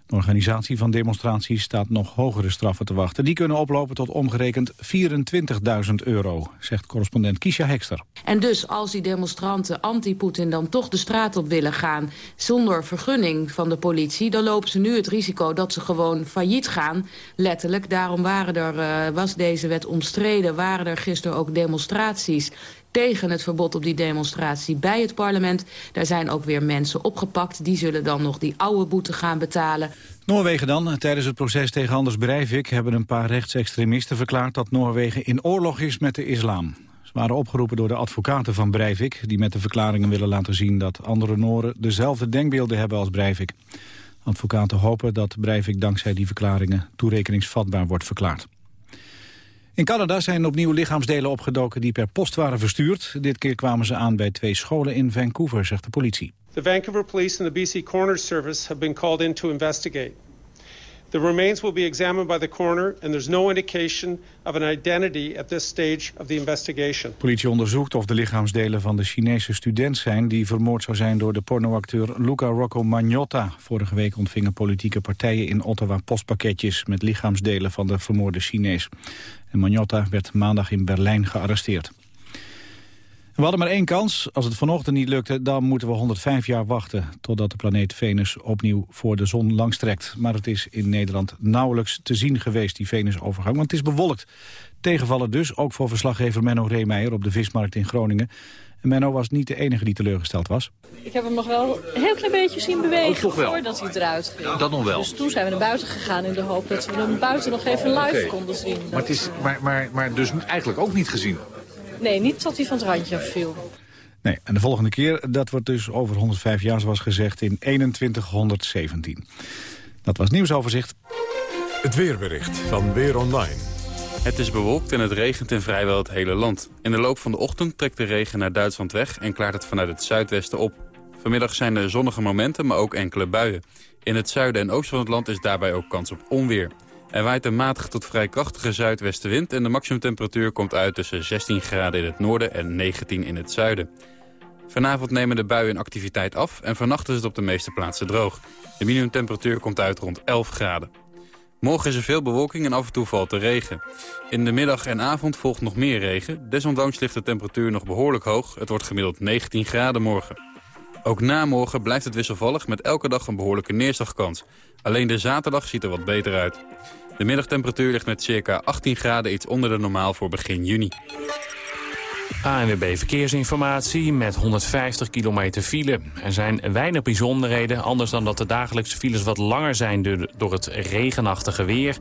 De organisatie van demonstraties staat nog hogere straffen te wachten. Die kunnen oplopen tot omgerekend 24.000 euro, zegt correspondent Kisha Hekster. En dus als die demonstranten anti-Poetin dan toch de straat op willen gaan... zonder vergunning van de politie, dan lopen ze nu het risico dat ze gewoon failliet gaan. Letterlijk, daarom waren er, uh, was deze wet omstreden, waren er gisteren ook demonstraties tegen het verbod op die demonstratie bij het parlement. Daar zijn ook weer mensen opgepakt. Die zullen dan nog die oude boete gaan betalen. Noorwegen dan. Tijdens het proces tegen Anders Breivik hebben een paar rechtsextremisten verklaard dat Noorwegen in oorlog is met de islam. Ze waren opgeroepen door de advocaten van Breivik... die met de verklaringen willen laten zien dat andere Nooren dezelfde denkbeelden hebben als Breivik. Advocaten hopen dat Breivik dankzij die verklaringen toerekeningsvatbaar wordt verklaard. In Canada zijn opnieuw lichaamsdelen opgedoken die per post waren verstuurd. Dit keer kwamen ze aan bij twee scholen in Vancouver, zegt de politie. The Vancouver Police and the BC Coroner Service have been called in to investigate. The remains will be examined by the coroner and there's no indication of an identity at this stage of the investigation. Politie onderzoekt of de lichaamsdelen van de Chinese student zijn die vermoord zou zijn door de pornoacteur Luca Rocco Magnotta. Vorige week ontvingen politieke partijen in Ottawa postpakketjes met lichaamsdelen van de vermoorde Chinees. En Magnotta werd maandag in Berlijn gearresteerd. We hadden maar één kans. Als het vanochtend niet lukte, dan moeten we 105 jaar wachten... totdat de planeet Venus opnieuw voor de zon langstrekt. Maar het is in Nederland nauwelijks te zien geweest, die Venusovergang. Want het is bewolkt. Tegenvallen dus, ook voor verslaggever Menno Reemeijer... op de vismarkt in Groningen. En Menno was niet de enige die teleurgesteld was. Ik heb hem nog wel een heel klein beetje zien bewegen oh, voordat hij eruit ging. Dat nog wel? Dus toen zijn we naar buiten gegaan in de hoop dat we hem buiten nog even live okay. konden zien. Maar, het is, maar, maar, maar dus eigenlijk ook niet gezien? Nee, niet tot hij van het randje viel. Nee, en de volgende keer, dat wordt dus over 105 jaar zoals gezegd in 2117. Dat was nieuwsoverzicht. Het weerbericht van Weer Online. Het is bewolkt en het regent in vrijwel het hele land. In de loop van de ochtend trekt de regen naar Duitsland weg en klaart het vanuit het zuidwesten op. Vanmiddag zijn er zonnige momenten, maar ook enkele buien. In het zuiden en oosten van het land is daarbij ook kans op onweer. Er waait een matige tot vrij krachtige zuidwestenwind... en de maximumtemperatuur komt uit tussen 16 graden in het noorden en 19 in het zuiden. Vanavond nemen de buien activiteit af en vannacht is het op de meeste plaatsen droog. De minimumtemperatuur komt uit rond 11 graden. Morgen is er veel bewolking en af en toe valt er regen. In de middag en avond volgt nog meer regen. Desondanks ligt de temperatuur nog behoorlijk hoog. Het wordt gemiddeld 19 graden morgen. Ook na morgen blijft het wisselvallig met elke dag een behoorlijke neerslagkans. Alleen de zaterdag ziet er wat beter uit. De middagtemperatuur ligt met circa 18 graden iets onder de normaal voor begin juni. ANWB Verkeersinformatie met 150 kilometer file. Er zijn weinig bijzonderheden, anders dan dat de dagelijkse files wat langer zijn door het regenachtige weer.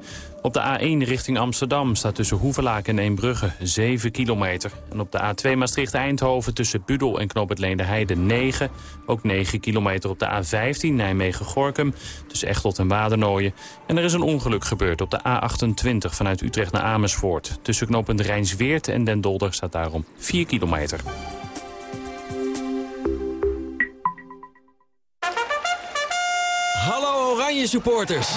Op de A1 richting Amsterdam staat tussen Hoevelaak en Eembrugge 7 kilometer. En op de A2 Maastricht-Eindhoven tussen Budel en Knoop Heide 9. Ook 9 kilometer op de A15 Nijmegen-Gorkum tussen Echtelt en Wadernooien. En er is een ongeluk gebeurd op de A28 vanuit Utrecht naar Amersfoort. Tussen knooppunt Rijnsweert en Den Dolder staat daarom 4 kilometer. Hallo Oranje supporters!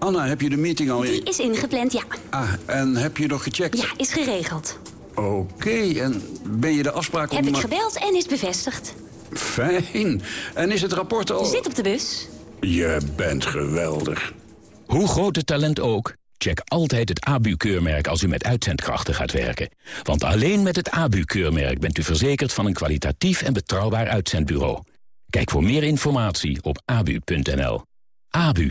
Anna, heb je de meeting al... Die is ingepland, ja. Ah, en heb je nog gecheckt? Ja, is geregeld. Oké, en ben je de afspraak... Heb ik gebeld en is bevestigd. Fijn. En is het rapport al... Je zit op de bus. Je bent geweldig. Hoe groot het talent ook, check altijd het ABU-keurmerk als u met uitzendkrachten gaat werken. Want alleen met het ABU-keurmerk bent u verzekerd van een kwalitatief en betrouwbaar uitzendbureau. Kijk voor meer informatie op abu.nl. ABU,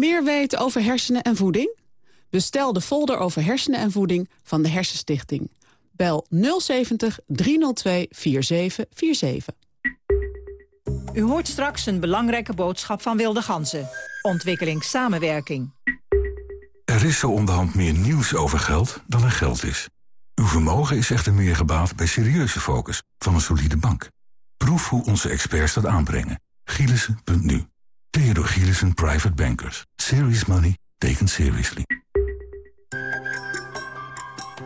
Meer weten over hersenen en voeding? Bestel de folder over hersenen en voeding van de Hersenstichting. Bel 070 302 4747. U hoort straks een belangrijke boodschap van Wilde Ganzen. Ontwikkelingssamenwerking. Er is zo onderhand meer nieuws over geld dan er geld is. Uw vermogen is echter meer gebaat bij serieuze focus van een solide bank. Proef hoe onze experts dat aanbrengen. Gielissen.nu Theodor Gielissen Private Bankers. Serious money taken seriously.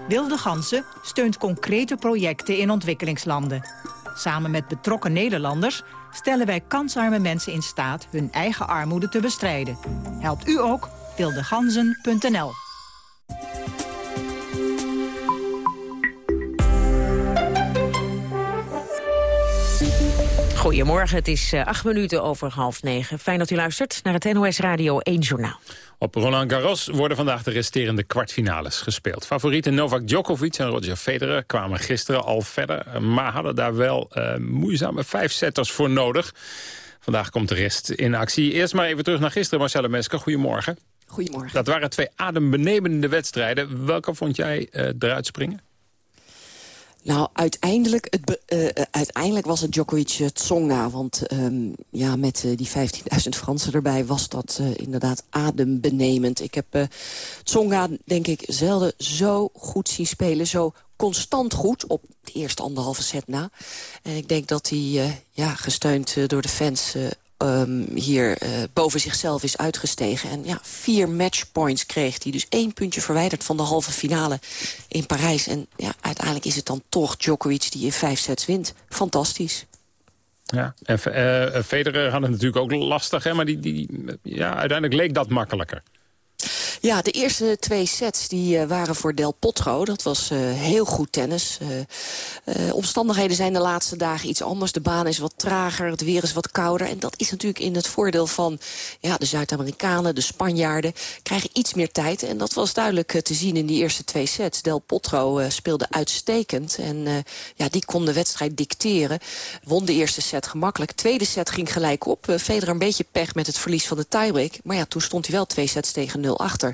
Wilde Gansen steunt concrete projecten in ontwikkelingslanden. Samen met betrokken Nederlanders stellen wij kansarme mensen in staat hun eigen armoede te bestrijden. Helpt u ook? wildeganzen.nl Goedemorgen, het is uh, acht minuten over half negen. Fijn dat u luistert naar het NOS Radio 1 Journaal. Op Roland Garros worden vandaag de resterende kwartfinales gespeeld. Favorieten Novak Djokovic en Roger Federer kwamen gisteren al verder... maar hadden daar wel uh, moeizame vijfzetters voor nodig. Vandaag komt de rest in actie. Eerst maar even terug naar gisteren, Marcella Mesker. Goedemorgen. Goedemorgen. Dat waren twee adembenemende wedstrijden. Welke vond jij uh, eruit springen? Nou, uiteindelijk, het uh, uiteindelijk was het Djokovic Tsonga. Want um, ja, met uh, die 15.000 Fransen erbij was dat inderdaad adembenemend. Ik heb Tsonga, denk ik, zelden zo goed zien spelen. Zo constant goed op de eerste anderhalve set na. En ik denk dat hij, ja, gesteund door de fans um, hier uh, boven zichzelf is uitgestegen. En ja, vier matchpoints kreeg hij. Dus één puntje verwijderd van de halve finale in Parijs. En ja, uiteindelijk is het dan toch Djokovic die in vijf sets wint. Fantastisch. Ja, en uh, Federer had het natuurlijk ook lastig, hè? maar die, die, ja, uiteindelijk leek dat makkelijker. Ja, de eerste twee sets die, uh, waren voor Del Potro. Dat was uh, heel goed tennis. Uh, omstandigheden zijn de laatste dagen iets anders. De baan is wat trager, het weer is wat kouder. En dat is natuurlijk in het voordeel van ja, de Zuid-Amerikanen, de Spanjaarden. Krijgen iets meer tijd. En dat was duidelijk te zien in die eerste twee sets. Del Potro speelde uitstekend. En ja, die kon de wedstrijd dicteren. Won de eerste set gemakkelijk. Tweede set ging gelijk op. Federer een beetje pech met het verlies van de tiebreak. Maar ja, toen stond hij wel twee sets tegen nul achter.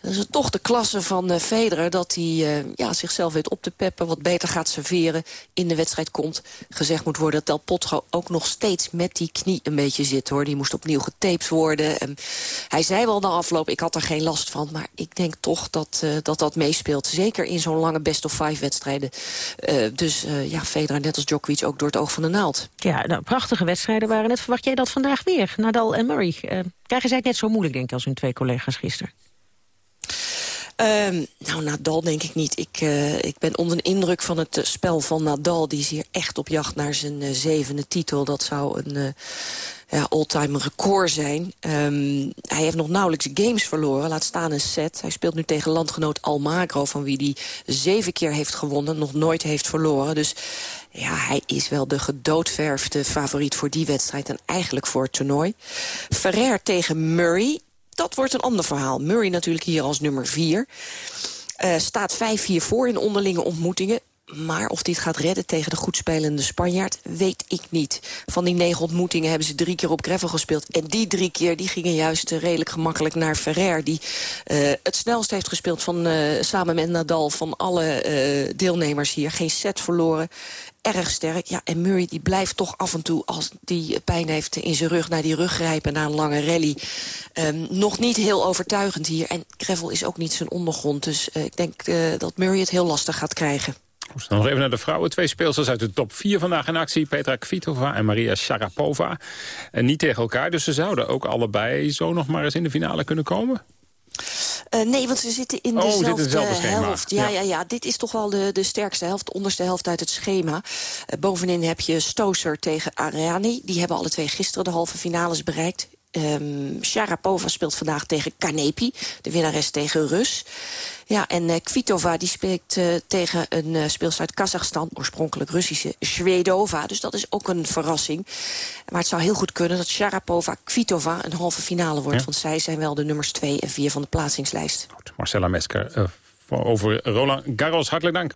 Dat is toch de klasse van uh, Federer dat hij uh, ja, zichzelf weet op te peppen... wat beter gaat serveren, in de wedstrijd komt. Gezegd moet worden dat Del Potro ook nog steeds met die knie een beetje zit. hoor. Die moest opnieuw getaped worden. En hij zei wel na afloop, ik had er geen last van. Maar ik denk toch dat uh, dat, dat meespeelt. Zeker in zo'n lange best-of-five wedstrijden. dus ja, Federer net als Djokovic ook door het oog van de naald. Ja, nou, prachtige wedstrijden waren het. Verwacht jij dat vandaag weer? Nadal en Murray. krijgen zij het net zo moeilijk, denk ik, als hun twee collega's gisteren? Um, nou, Nadal denk ik niet. Ik, uh, ik ben onder de indruk van het spel van Nadal. Die is hier echt op jacht naar zijn uh, zevende titel. Dat zou een uh, ja, all-time record zijn. Um, hij heeft nog nauwelijks games verloren, laat staan een set. Hij speelt nu tegen landgenoot Almagro... van wie hij zeven keer heeft gewonnen, nog nooit heeft verloren. Dus ja, hij is wel de gedoodverfde favoriet voor die wedstrijd... en eigenlijk voor het toernooi. Ferrer tegen Murray dat wordt een ander verhaal. Murray natuurlijk hier als nummer 4. Uh, staat 5-4 voor in onderlinge ontmoetingen. Maar of dit gaat redden tegen de goed spelende Spanjaard, weet ik niet. Van die negen ontmoetingen hebben ze drie keer op gravel gespeeld. En die drie keer die gingen juist redelijk gemakkelijk naar Ferrer... die uh, het snelst heeft gespeeld van, uh, samen met Nadal van alle deelnemers hier. Geen set verloren erg sterk. Ja, en Murray die blijft toch af en toe, als die pijn heeft in zijn rug... naar die rug grijpen na een lange rally. Um, nog niet heel overtuigend hier. En gravel is ook niet zijn ondergrond. Dus uh, ik denk uh, dat Murray het heel lastig gaat krijgen. Dan nog even naar de vrouwen. Twee speelsters uit de top 4 vandaag in actie. Petra Kvitova en Maria Sharapova. En niet tegen elkaar, dus ze zouden ook allebei zo nog maar eens in de finale kunnen komen? Uh, nee, want ze zitten in oh, dezelfde, helft. Ja, ja. Ja, ja, dit is toch wel de, de sterkste helft, de onderste helft uit het schema. Uh, bovenin heb je Stoser tegen Ariani. Die hebben alle twee gisteren de halve finales bereikt. Um, Sharapova speelt vandaag tegen Kanepi, de winnares tegen Rus. Ja, en uh, Kvitova die speelt uh, tegen een uh, speelster uit Kazachstan, oorspronkelijk Russische Shvedova. Dus dat is ook een verrassing. Maar het zou heel goed kunnen dat Sharapova Kvitova een halve finale wordt. Ja. Want zij zijn wel de nummers 2 en 4 van de plaatsingslijst. Goed, Marcella Mesker over Roland Garros. Hartelijk dank.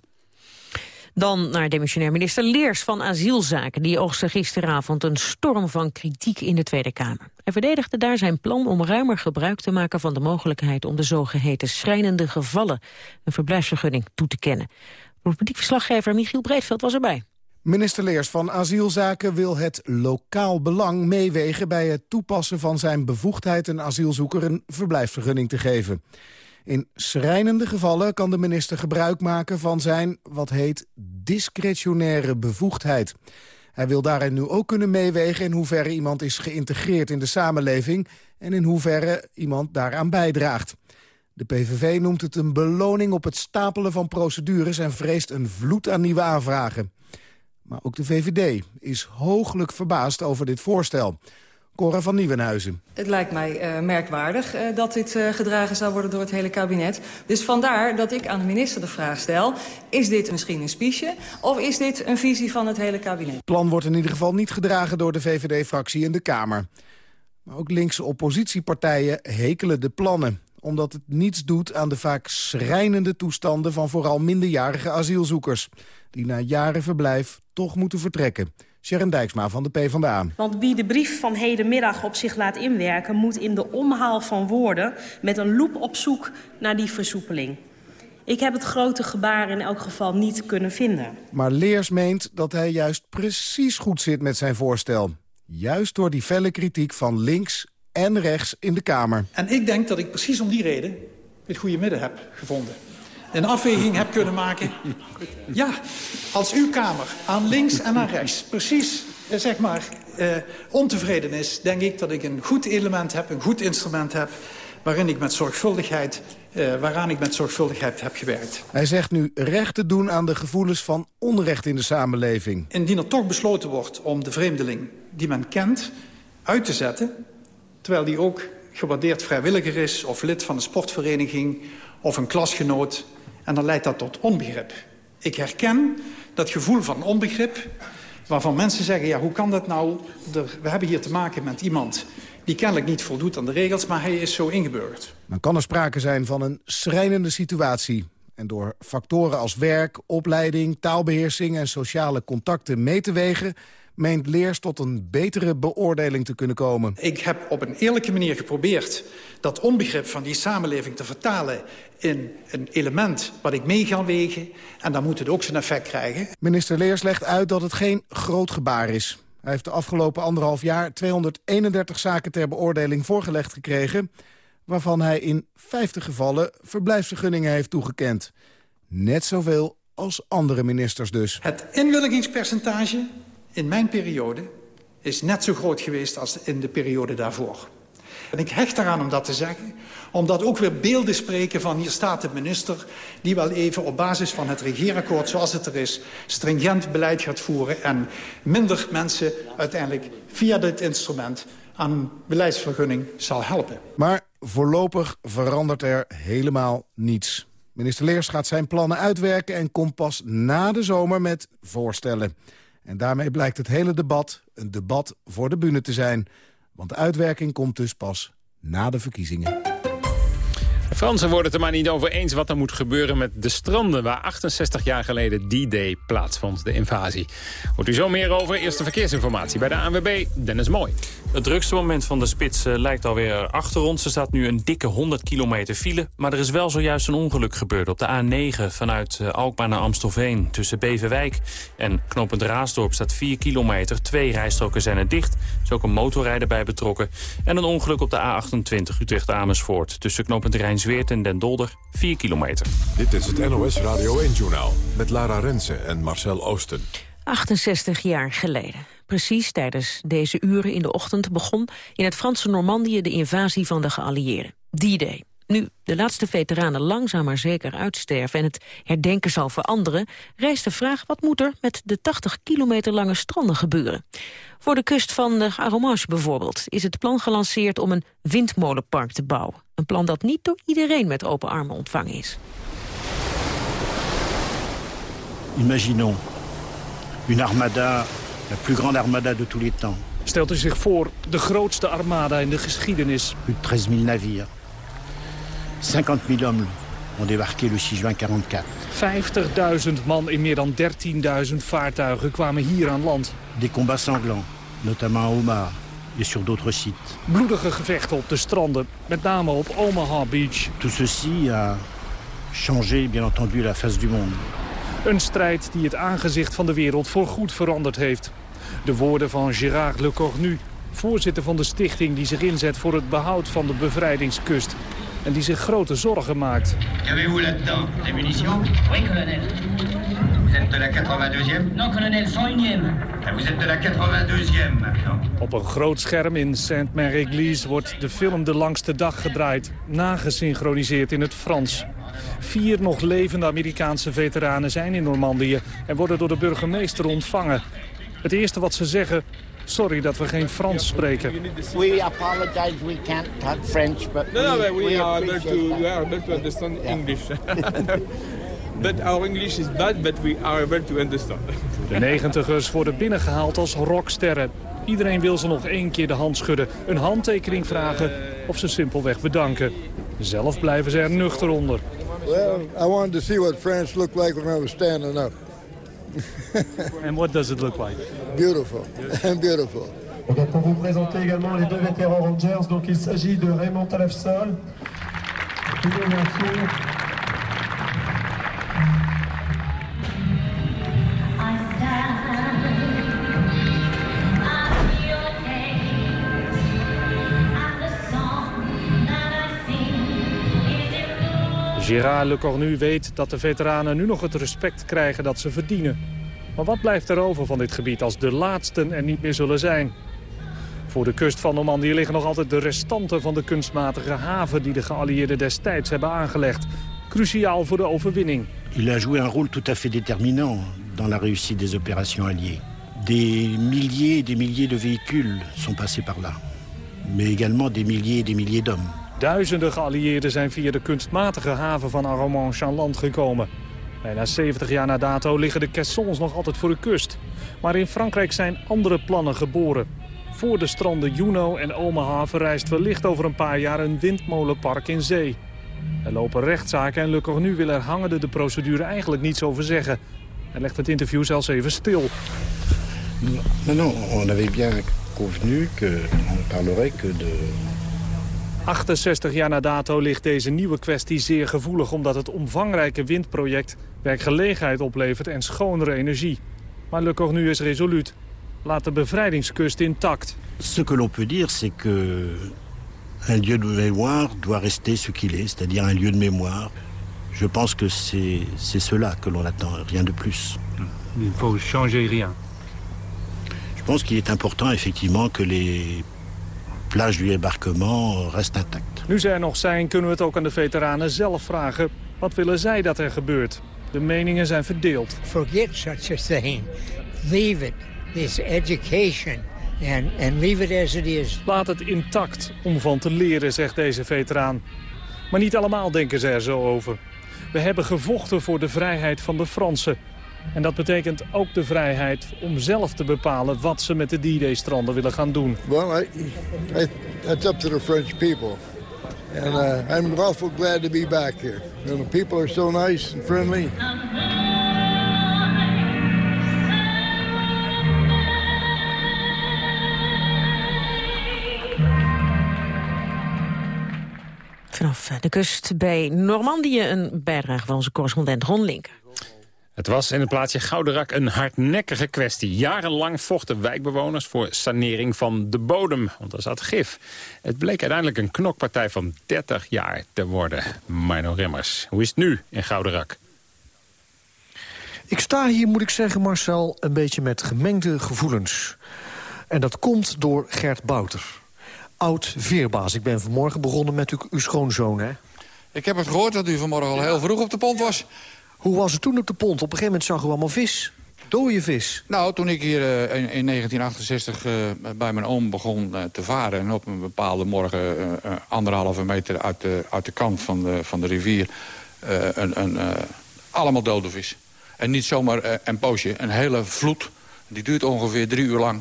Dan naar demissionair minister Leers van Asielzaken. Die oogste gisteravond een storm van kritiek in de Tweede Kamer. Hij verdedigde daar zijn plan om ruimer gebruik te maken van de mogelijkheid om de zogeheten schrijnende gevallen een verblijfsvergunning toe te kennen. Politiek verslaggever Michiel Breedveld was erbij. Minister Leers van Asielzaken wil het lokaal belang meewegen... bij het toepassen van zijn bevoegdheid een asielzoeker een verblijfsvergunning te geven. In schrijnende gevallen kan de minister gebruik maken van zijn, wat heet, discretionaire bevoegdheid. Hij wil daarin nu ook kunnen meewegen in hoeverre iemand is geïntegreerd in de samenleving en in hoeverre iemand daaraan bijdraagt. De PVV noemt het een beloning op het stapelen van procedures en vreest een vloed aan nieuwe aanvragen. Maar ook de VVD is hooglijk verbaasd over dit voorstel. Cora van Nieuwenhuizen. Het lijkt mij uh, merkwaardig uh, dat dit uh, gedragen zou worden door het hele kabinet. Dus vandaar dat ik aan de minister de vraag stel... is dit misschien een spiesje of is dit een visie van het hele kabinet? Het plan wordt in ieder geval niet gedragen door de VVD-fractie in de Kamer. Maar ook linkse oppositiepartijen hekelen de plannen omdat het niets doet aan de vaak schrijnende toestanden van vooral minderjarige asielzoekers. Die na jaren verblijf toch moeten vertrekken. Sharon Dijksma van de PvdA. Want wie de brief van hedenmiddag op zich laat inwerken... moet in de omhaal van woorden met een loep op zoek naar die versoepeling. Ik heb het grote gebaar in elk geval niet kunnen vinden. Maar Leers meent dat hij juist precies goed zit met zijn voorstel. Juist door die felle kritiek van links en rechts in de Kamer. En ik denk dat ik precies om die reden het goede midden heb gevonden een afweging heb kunnen maken. Ja, als uw Kamer aan links en aan rechts precies zeg maar, uh, ontevreden is... denk ik dat ik een goed element heb, een goed instrument heb... waarin ik met zorgvuldigheid, uh, waaraan ik met zorgvuldigheid heb gewerkt. Hij zegt nu recht te doen aan de gevoelens van onrecht in de samenleving. Indien er toch besloten wordt om de vreemdeling die men kent uit te zetten... terwijl die ook gewaardeerd vrijwilliger is... of lid van een sportvereniging of een klasgenoot. En dan leidt dat tot onbegrip. Ik herken dat gevoel van onbegrip... waarvan mensen zeggen, ja, hoe kan dat nou? we hebben hier te maken met iemand die kennelijk niet voldoet aan de regels... maar hij is zo ingeburgerd. Dan kan er sprake zijn van een schrijnende situatie. En door factoren als werk, opleiding, taalbeheersing en sociale contacten mee te wegen meent Leers tot een betere beoordeling te kunnen komen. Ik heb op een eerlijke manier geprobeerd dat onbegrip van die samenleving te vertalen in een element wat ik mee ga wegen. En dan moet het ook zijn effect krijgen. Minister Leers legt uit dat het geen groot gebaar is. Hij heeft de afgelopen anderhalf jaar 231 zaken ter beoordeling voorgelegd gekregen... waarvan hij in 50 gevallen verblijfsvergunningen heeft toegekend. Net zoveel als andere ministers dus. Het inwilligingspercentage in mijn periode is net zo groot geweest als in de periode daarvoor. En ik hecht eraan om dat te zeggen, omdat ook weer beelden spreken van hier staat de minister... die wel even op basis van het regeerakkoord zoals het er is... stringent beleid gaat voeren en minder mensen uiteindelijk via dit instrument... aan beleidsvergunning zal helpen. Maar voorlopig verandert er helemaal niets. Minister Leers gaat zijn plannen uitwerken en komt pas na de zomer met voorstellen. En daarmee blijkt het hele debat een debat voor de bühne te zijn. Want de uitwerking komt dus pas na de verkiezingen. Fransen worden het er maar niet over eens wat er moet gebeuren met de stranden... waar 68 jaar geleden D-Day plaatsvond, de invasie. Hoort u zo meer over. Eerste verkeersinformatie bij de ANWB, Dennis Mooi. Het drukste moment van de spits uh, lijkt alweer achter ons. Er staat nu een dikke 100 kilometer file. Maar er is wel zojuist een ongeluk gebeurd op de A9... vanuit uh, Alkmaar naar Amstelveen. Tussen Beverwijk en Knopend Raasdorp staat 4 kilometer. Twee rijstroken zijn er dicht. Er is ook een motorrijder bij betrokken. En een ongeluk op de A28 Utrecht-Amersfoort. Tussen Knopend Rijnsweert en Den Dolder 4 kilometer. Dit is het NOS Radio 1-journaal met Lara Rensen en Marcel Oosten. 68 jaar geleden. Precies tijdens deze uren in de ochtend begon in het Franse Normandië de invasie van de geallieerden. D-Day. Nu de laatste veteranen langzaam maar zeker uitsterven en het herdenken zal veranderen, rijst de vraag wat moet er met de 80 kilometer lange stranden gebeuren. Voor de kust van de bijvoorbeeld is het plan gelanceerd om een windmolenpark te bouwen. Een plan dat niet door iedereen met open armen ontvangen is. Imaginons une armada La plus grande armada de tous les temps. Stelt u zich voor, de grootste armada in de geschiedenis. Plus de 13 000 navires. 50 000 hommes ont débarqué le 6 juin 44. 50.000 man in meer dan 13.000 vaartuigen kwamen hier aan land. Des combats sanglants, notamment à Omaha et sur d'autres sites. Bloedige gevechten op de stranden, met name op Omaha Beach. Tout ceci a changé, bien entendu, la face du monde. Een strijd die het aangezicht van de wereld voorgoed veranderd heeft. De woorden van Gérard Lecornu, voorzitter van de stichting die zich inzet voor het behoud van de bevrijdingskust. En die zich grote zorgen maakt. Qu'avez-vous là-dedans Des munitions Oui, colonel. Vous êtes de la 82e Non, colonel, 101e. Vous êtes de la 82e maintenant. Op een groot scherm in Saint-Mère-Église wordt de film De Langste Dag gedraaid. Nagesynchroniseerd in het Frans. Vier nog levende Amerikaanse veteranen zijn in Normandië... en worden door de burgemeester ontvangen. Het eerste wat ze zeggen... Sorry dat we geen Frans spreken. We apologize, we can't talk French, but no, no, we, we are able to, we are able to understand English. but our English is bad, but we are able to understand. De negentigers worden binnengehaald als rocksterren. Iedereen wil ze nog één keer de hand schudden, een handtekening vragen of ze simpelweg bedanken. Zelf blijven ze er nuchter onder. Well, I wanted to see what France looked like when I was standing up. And what does it look like? Beautiful, beautiful. Pour vous présenter également les deux vétérans Rangers, donc il s'agit de Raymond Talefsol. Gérard Lecornu weet dat de veteranen nu nog het respect krijgen dat ze verdienen. Maar wat blijft er over van dit gebied als de laatsten er niet meer zullen zijn? Voor de kust van Normandië liggen nog altijd de restanten van de kunstmatige haven... die de geallieerden destijds hebben aangelegd. Cruciaal voor de overwinning. Il a joué un rôle tout à fait déterminant dans la réussite des opérations alliées. Des milliers et des milliers de véhicules sont passés par là. mais également des milliers et des milliers d'hommes. Duizenden geallieerden zijn via de kunstmatige haven van Arromanches aan gekomen. Bijna 70 jaar na dato liggen de caissons nog altijd voor de kust. Maar in Frankrijk zijn andere plannen geboren. Voor de stranden Juno en Omaha verrijst wellicht over een paar jaar een windmolenpark in zee. Er lopen rechtszaken en Le Cornu wil er de procedure eigenlijk niets over zeggen. Hij legt het interview zelfs even stil. Non, non, on avait bien convenu qu'on parlerait que de 68 jaar na dato ligt deze nieuwe kwestie zeer gevoelig... omdat het omvangrijke windproject werkgelegenheid oplevert en schonere energie. Maar Le Cornu is resoluut. Laat de bevrijdingskust intact. Ce que l'on peut dire, c'est que un lieu de mémoire doit rester ce qu'il est, c'est-à-dire un lieu de mémoire. Je pense que c'est c'est cela que l'on attend, rien de plus. Il faut changer rien. Je pense qu'il est important effectivement que les plages du débarquement restent intactes. Nu zij er nog zijn, kunnen we het ook aan de veteranen zelf vragen. Wat willen zij dat er gebeurt? De meningen zijn verdeeld. Forget such a thing. Leave it. This education. And, and leave it as it is. Laat het intact om van te leren, zegt deze veteraan. Maar niet allemaal denken ze er zo over. We hebben gevochten voor de vrijheid van de Fransen. En dat betekent ook de vrijheid om zelf te bepalen wat ze met de D-Day-stranden willen gaan doen. Well, I, I, that's up to the French people. And uh, I'm awful glad to be back here. You know, the people are so nice and friendly. Vanaf de kust bij Normandië een bijdrage van onze correspondent Ron Linker. Het was in het plaatsje Gouderak een hardnekkige kwestie. Jarenlang vochten wijkbewoners voor sanering van de bodem, want er zat gif. Het bleek uiteindelijk een knokpartij van 30 jaar te worden. Mino Remmers, hoe is het nu in Gouderak? Ik sta hier, moet ik zeggen, Marcel, een beetje met gemengde gevoelens. En dat komt door Gert Bouter, oud-veerbaas. Ik ben vanmorgen begonnen met uw, uw schoonzoon, hè? Ik heb het gehoord dat u vanmorgen al heel vroeg op de pont was. Hoe was het toen op de pont? Op een gegeven moment zag u allemaal vis. Dode vis. Nou, toen ik hier uh, in, in, 1968 uh, bij mijn oom begon uh, te varen... en op een bepaalde morgen anderhalve meter uit de, uit de kant van de, van de rivier... een, een, allemaal dode vis. En niet zomaar een poosje, een hele vloed. Die duurt ongeveer drie uur lang.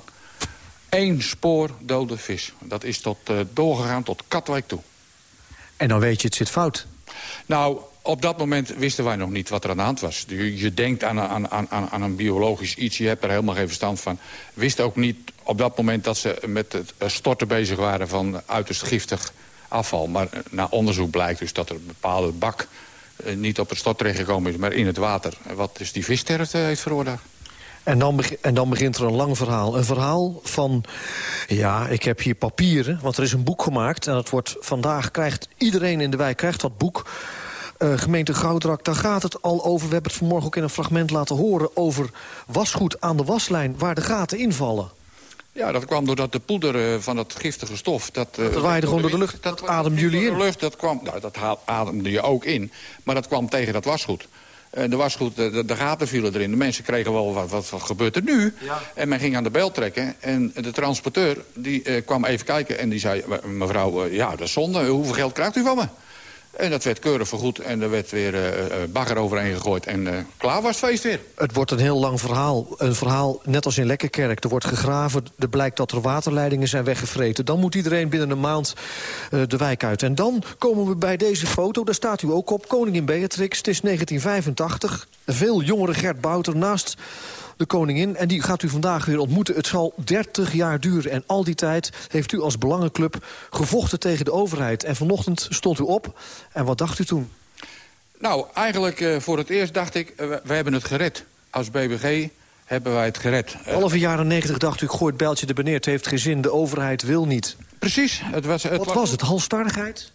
Eén spoor dode vis. Dat is tot, doorgegaan tot Katwijk toe. En dan weet je, het zit fout. Nou, op dat moment wisten wij nog niet wat er aan de hand was. Je, je denkt aan, aan, aan, aan een biologisch iets, je hebt er helemaal geen verstand van. Wist ook niet op dat moment dat ze met het storten bezig waren... van uiterst giftig afval. Maar na onderzoek blijkt dus dat er een bepaalde bak... Eh, niet op het stort terechtgekomen is, maar in het water. Wat dus die vissterfte heeft veroorzaakt. En dan, en dan begint er een lang verhaal. Een verhaal van, ja, ik heb hier papieren, want er is een boek gemaakt... en dat wordt vandaag, krijgt iedereen in de wijk krijgt dat boek... Uh, gemeente Goudrak, daar gaat het al over. We hebben het vanmorgen ook in een fragment laten horen... over wasgoed aan de waslijn, waar de gaten invallen. Ja, dat kwam doordat de poeder uh, van dat giftige stof... Dat, uh, dat waaide gewoon door de lucht, dat ademde jullie in? De lucht, dat, kwam, nou, dat ademde je ook in, maar dat kwam tegen dat wasgoed. de wasgoed, de, de, gaten vielen erin. De mensen kregen wel, wat, wat, wat gebeurt er nu? Ja. En men ging aan de bel trekken. En de transporteur die, kwam even kijken en die zei... mevrouw, ja, dat is zonde. Hoeveel geld krijgt u van me? En dat werd keurig vergoed en er werd weer uh, bagger overheen gegooid. En klaar was het feest weer. Het wordt een heel lang verhaal. Een verhaal net als in Lekkerkerk. Er wordt gegraven, er blijkt dat er waterleidingen zijn weggevreten. Dan moet iedereen binnen een maand de wijk uit. En dan komen we bij deze foto, daar staat u ook op. Koningin Beatrix, het is 1985. Veel jongere Gert Bouter naast de koningin. En die gaat u vandaag weer ontmoeten. Het zal 30 jaar duren. En al die tijd heeft u als belangenclub gevochten tegen de overheid. En vanochtend stond u op. En wat dacht u toen? Nou, eigenlijk uh, voor het eerst dacht ik, uh, we hebben het gered. Als BBG hebben wij het gered. Halve jaren 90 dacht u, ik gooi het bijltje er beneden. Het heeft geen zin, de overheid wil niet. Precies. Het was, het wat was, was het, halstarrigheid?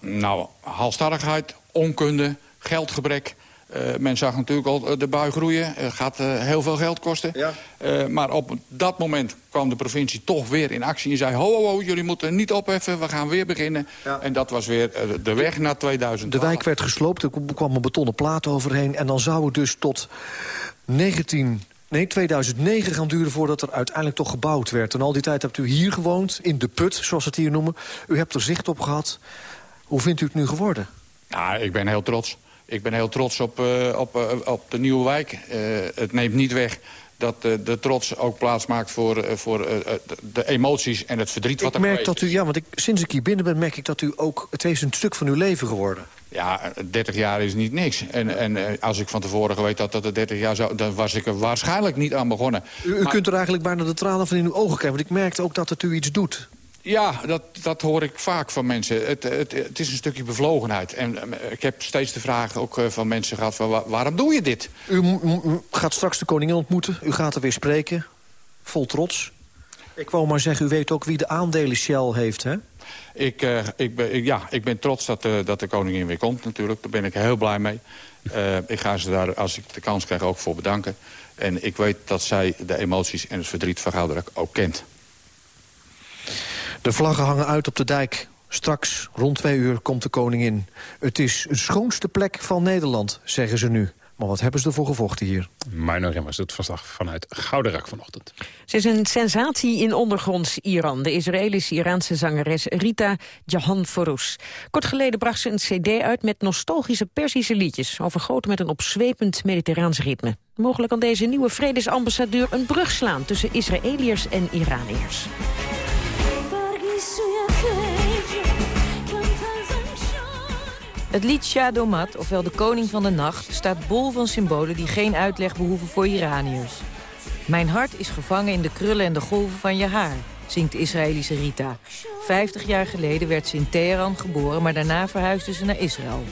Nou, halstarrigheid, onkunde, geldgebrek... Uh, men zag natuurlijk al de bui groeien. Het gaat uh, heel veel geld kosten. Ja. Uh, maar op dat moment kwam de provincie toch weer in actie. En zei, ho, ho, ho, jullie moeten niet opheffen. We gaan weer beginnen. Ja. En dat was weer de weg naar 2000. De wijk werd gesloopt. Er kwam een betonnen plaat overheen. En dan zou het dus tot 19... Nee, 2009 gaan duren voordat er uiteindelijk toch gebouwd werd. En al die tijd hebt u hier gewoond, in de put, zoals ze het hier noemen. U hebt er zicht op gehad. Hoe vindt u het nu geworden? Nou, ik ben heel trots. Ik ben heel trots op, uh, op, uh, op de nieuwe wijk. Uh, het neemt niet weg dat de trots ook plaats maakt voor, voor de emoties en het verdriet wat ik er merk dat u, Ja, want ik, sinds ik hier binnen ben, merk ik dat u ook... het is een stuk van uw leven geworden. Ja, 30 jaar is niet niks. En, en als ik van tevoren geweten had dat het 30 jaar zou... dan was ik er waarschijnlijk niet aan begonnen. U, u kunt er eigenlijk bijna de tranen van in uw ogen krijgen. Want ik merkte ook dat het u iets doet. Ja, dat, dat hoor ik vaak van mensen. Het, het, het is een stukje bevlogenheid. En ik heb steeds de vraag ook van mensen gehad... Van, waarom doe je dit? U gaat straks de koningin ontmoeten. U gaat er weer spreken. Vol trots. Ik wou maar zeggen, u weet ook wie de aandelen Shell heeft, hè? Ik, uh, ik, ben, ik, ja, ik ben trots dat, uh, dat de koningin weer komt natuurlijk. Daar ben ik heel blij mee. Uh, ik ga ze daar, als ik de kans krijg, ook voor bedanken. En ik weet dat zij de emoties en het verdriet van Gouderak ook kent. De vlaggen hangen uit op de dijk. Straks, rond twee uur, komt de koningin. Het is de schoonste plek van Nederland, zeggen ze nu. Maar wat hebben ze ervoor gevochten hier? Marno Remmers doet verslag vanuit Gouderak vanochtend. Ze is een sensatie in ondergronds Iran. De Israëlische-Iraanse zangeres Rita Jahanforous. Kort geleden bracht ze een cd uit met nostalgische Persische liedjes... overgoten met een opzwepend mediterraans ritme. Mogelijk kan deze nieuwe vredesambassadeur een brug slaan... tussen Israëliërs en Iraniërs. Het lied Shah Domat, ofwel de koning van de nacht... staat bol van symbolen die geen uitleg behoeven voor Iraniërs. Mijn hart is gevangen in de krullen en de golven van je haar, zingt de Israëlische Rita. Vijftig jaar geleden werd ze in Teheran geboren, maar daarna verhuisde ze naar Israël.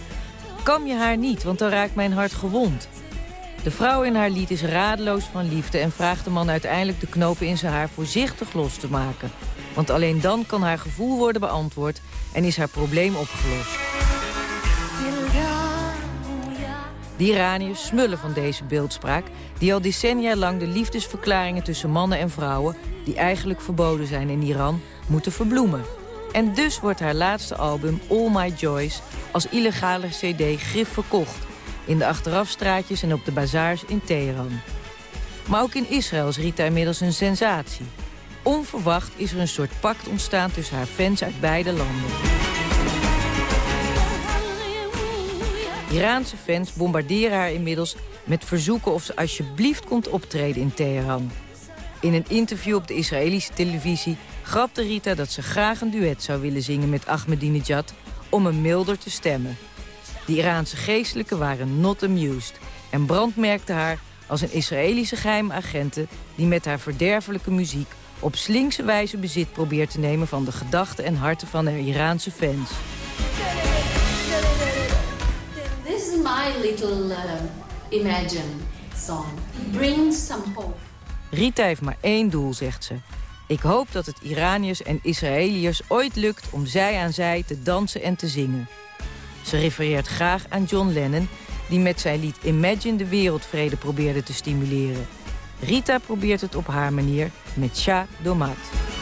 Kam je haar niet, want dan raakt mijn hart gewond. De vrouw in haar lied is radeloos van liefde... en vraagt de man uiteindelijk de knopen in zijn haar voorzichtig los te maken. Want alleen dan kan haar gevoel worden beantwoord en is haar probleem opgelost. De Iraniërs smullen van deze beeldspraak... die al decennia lang de liefdesverklaringen tussen mannen en vrouwen... die eigenlijk verboden zijn in Iran, moeten verbloemen. En dus wordt haar laatste album All My Joys als illegale cd grif verkocht... in de achterafstraatjes en op de bazaars in Teheran. Maar ook in Israël is Rita inmiddels een sensatie. Onverwacht is er een soort pact ontstaan tussen haar fans uit beide landen. Iraanse fans bombarderen haar inmiddels met verzoeken of ze alsjeblieft komt optreden in Teheran. In een interview op de Israëlische televisie grapte Rita dat ze graag een duet zou willen zingen met Ahmadinejad om hem milder te stemmen. De Iraanse geestelijken waren not amused en brandmerkte haar als een Israëlische geheime agente die met haar verderfelijke muziek op slinkse wijze bezit probeert te nemen van de gedachten en harten van haar Iraanse fans. My little uh, Imagine song. Bring some hope. Rita heeft maar één doel, zegt ze. Ik hoop dat het Iraniërs en Israëliërs ooit lukt om zij aan zij te dansen en te zingen. Ze refereert graag aan John Lennon, die met zijn lied Imagine de wereldvrede probeerde te stimuleren. Rita probeert het op haar manier met Shah Domat.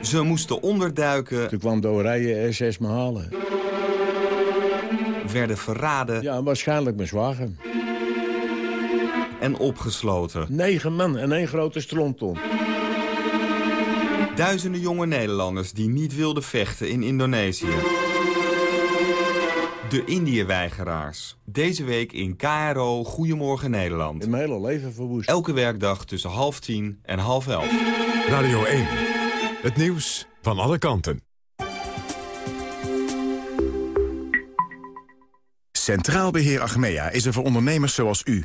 Ze moesten onderduiken. Toen kwam de Oranje SS me halen. Werden verraden. Ja, waarschijnlijk mijn zwager. En opgesloten. Negen man en één grote stronton. Duizenden jonge Nederlanders die niet wilden vechten in Indonesië. De Indië-weigeraars. Deze week in KRO Goedemorgen Nederland. In mijn hele leven verwoest. Elke werkdag tussen half tien en half elf. Radio 1. Het nieuws van alle kanten. Centraal Beheer Achmea is er voor ondernemers zoals u.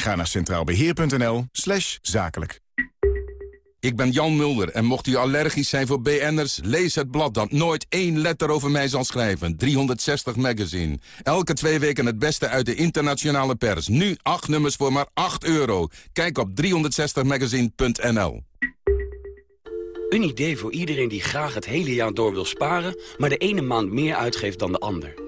Ga naar centraalbeheer.nl zakelijk. Ik ben Jan Mulder en mocht u allergisch zijn voor BN'ers... lees het blad dat nooit één letter over mij zal schrijven. 360 Magazine. Elke twee weken het beste uit de internationale pers. Nu acht nummers voor maar 8 euro. Kijk op 360magazine.nl. Een idee voor iedereen die graag het hele jaar door wil sparen... maar de ene maand meer uitgeeft dan de ander.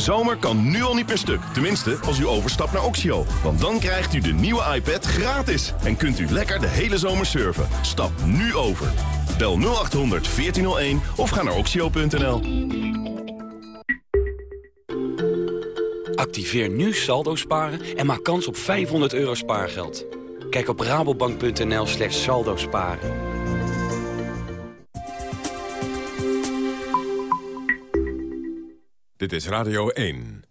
Zomer kan nu al niet per stuk. Tenminste, als u overstapt naar Oxio. Want dan krijgt u de nieuwe iPad gratis. En kunt u lekker de hele zomer surfen. Stap nu over. Bel 0800 1401 of ga naar oxio.nl. Activeer nu saldo sparen en maak kans op 500 euro spaargeld. Kijk op rabobank.nl slash saldo sparen. Dit is Radio 1.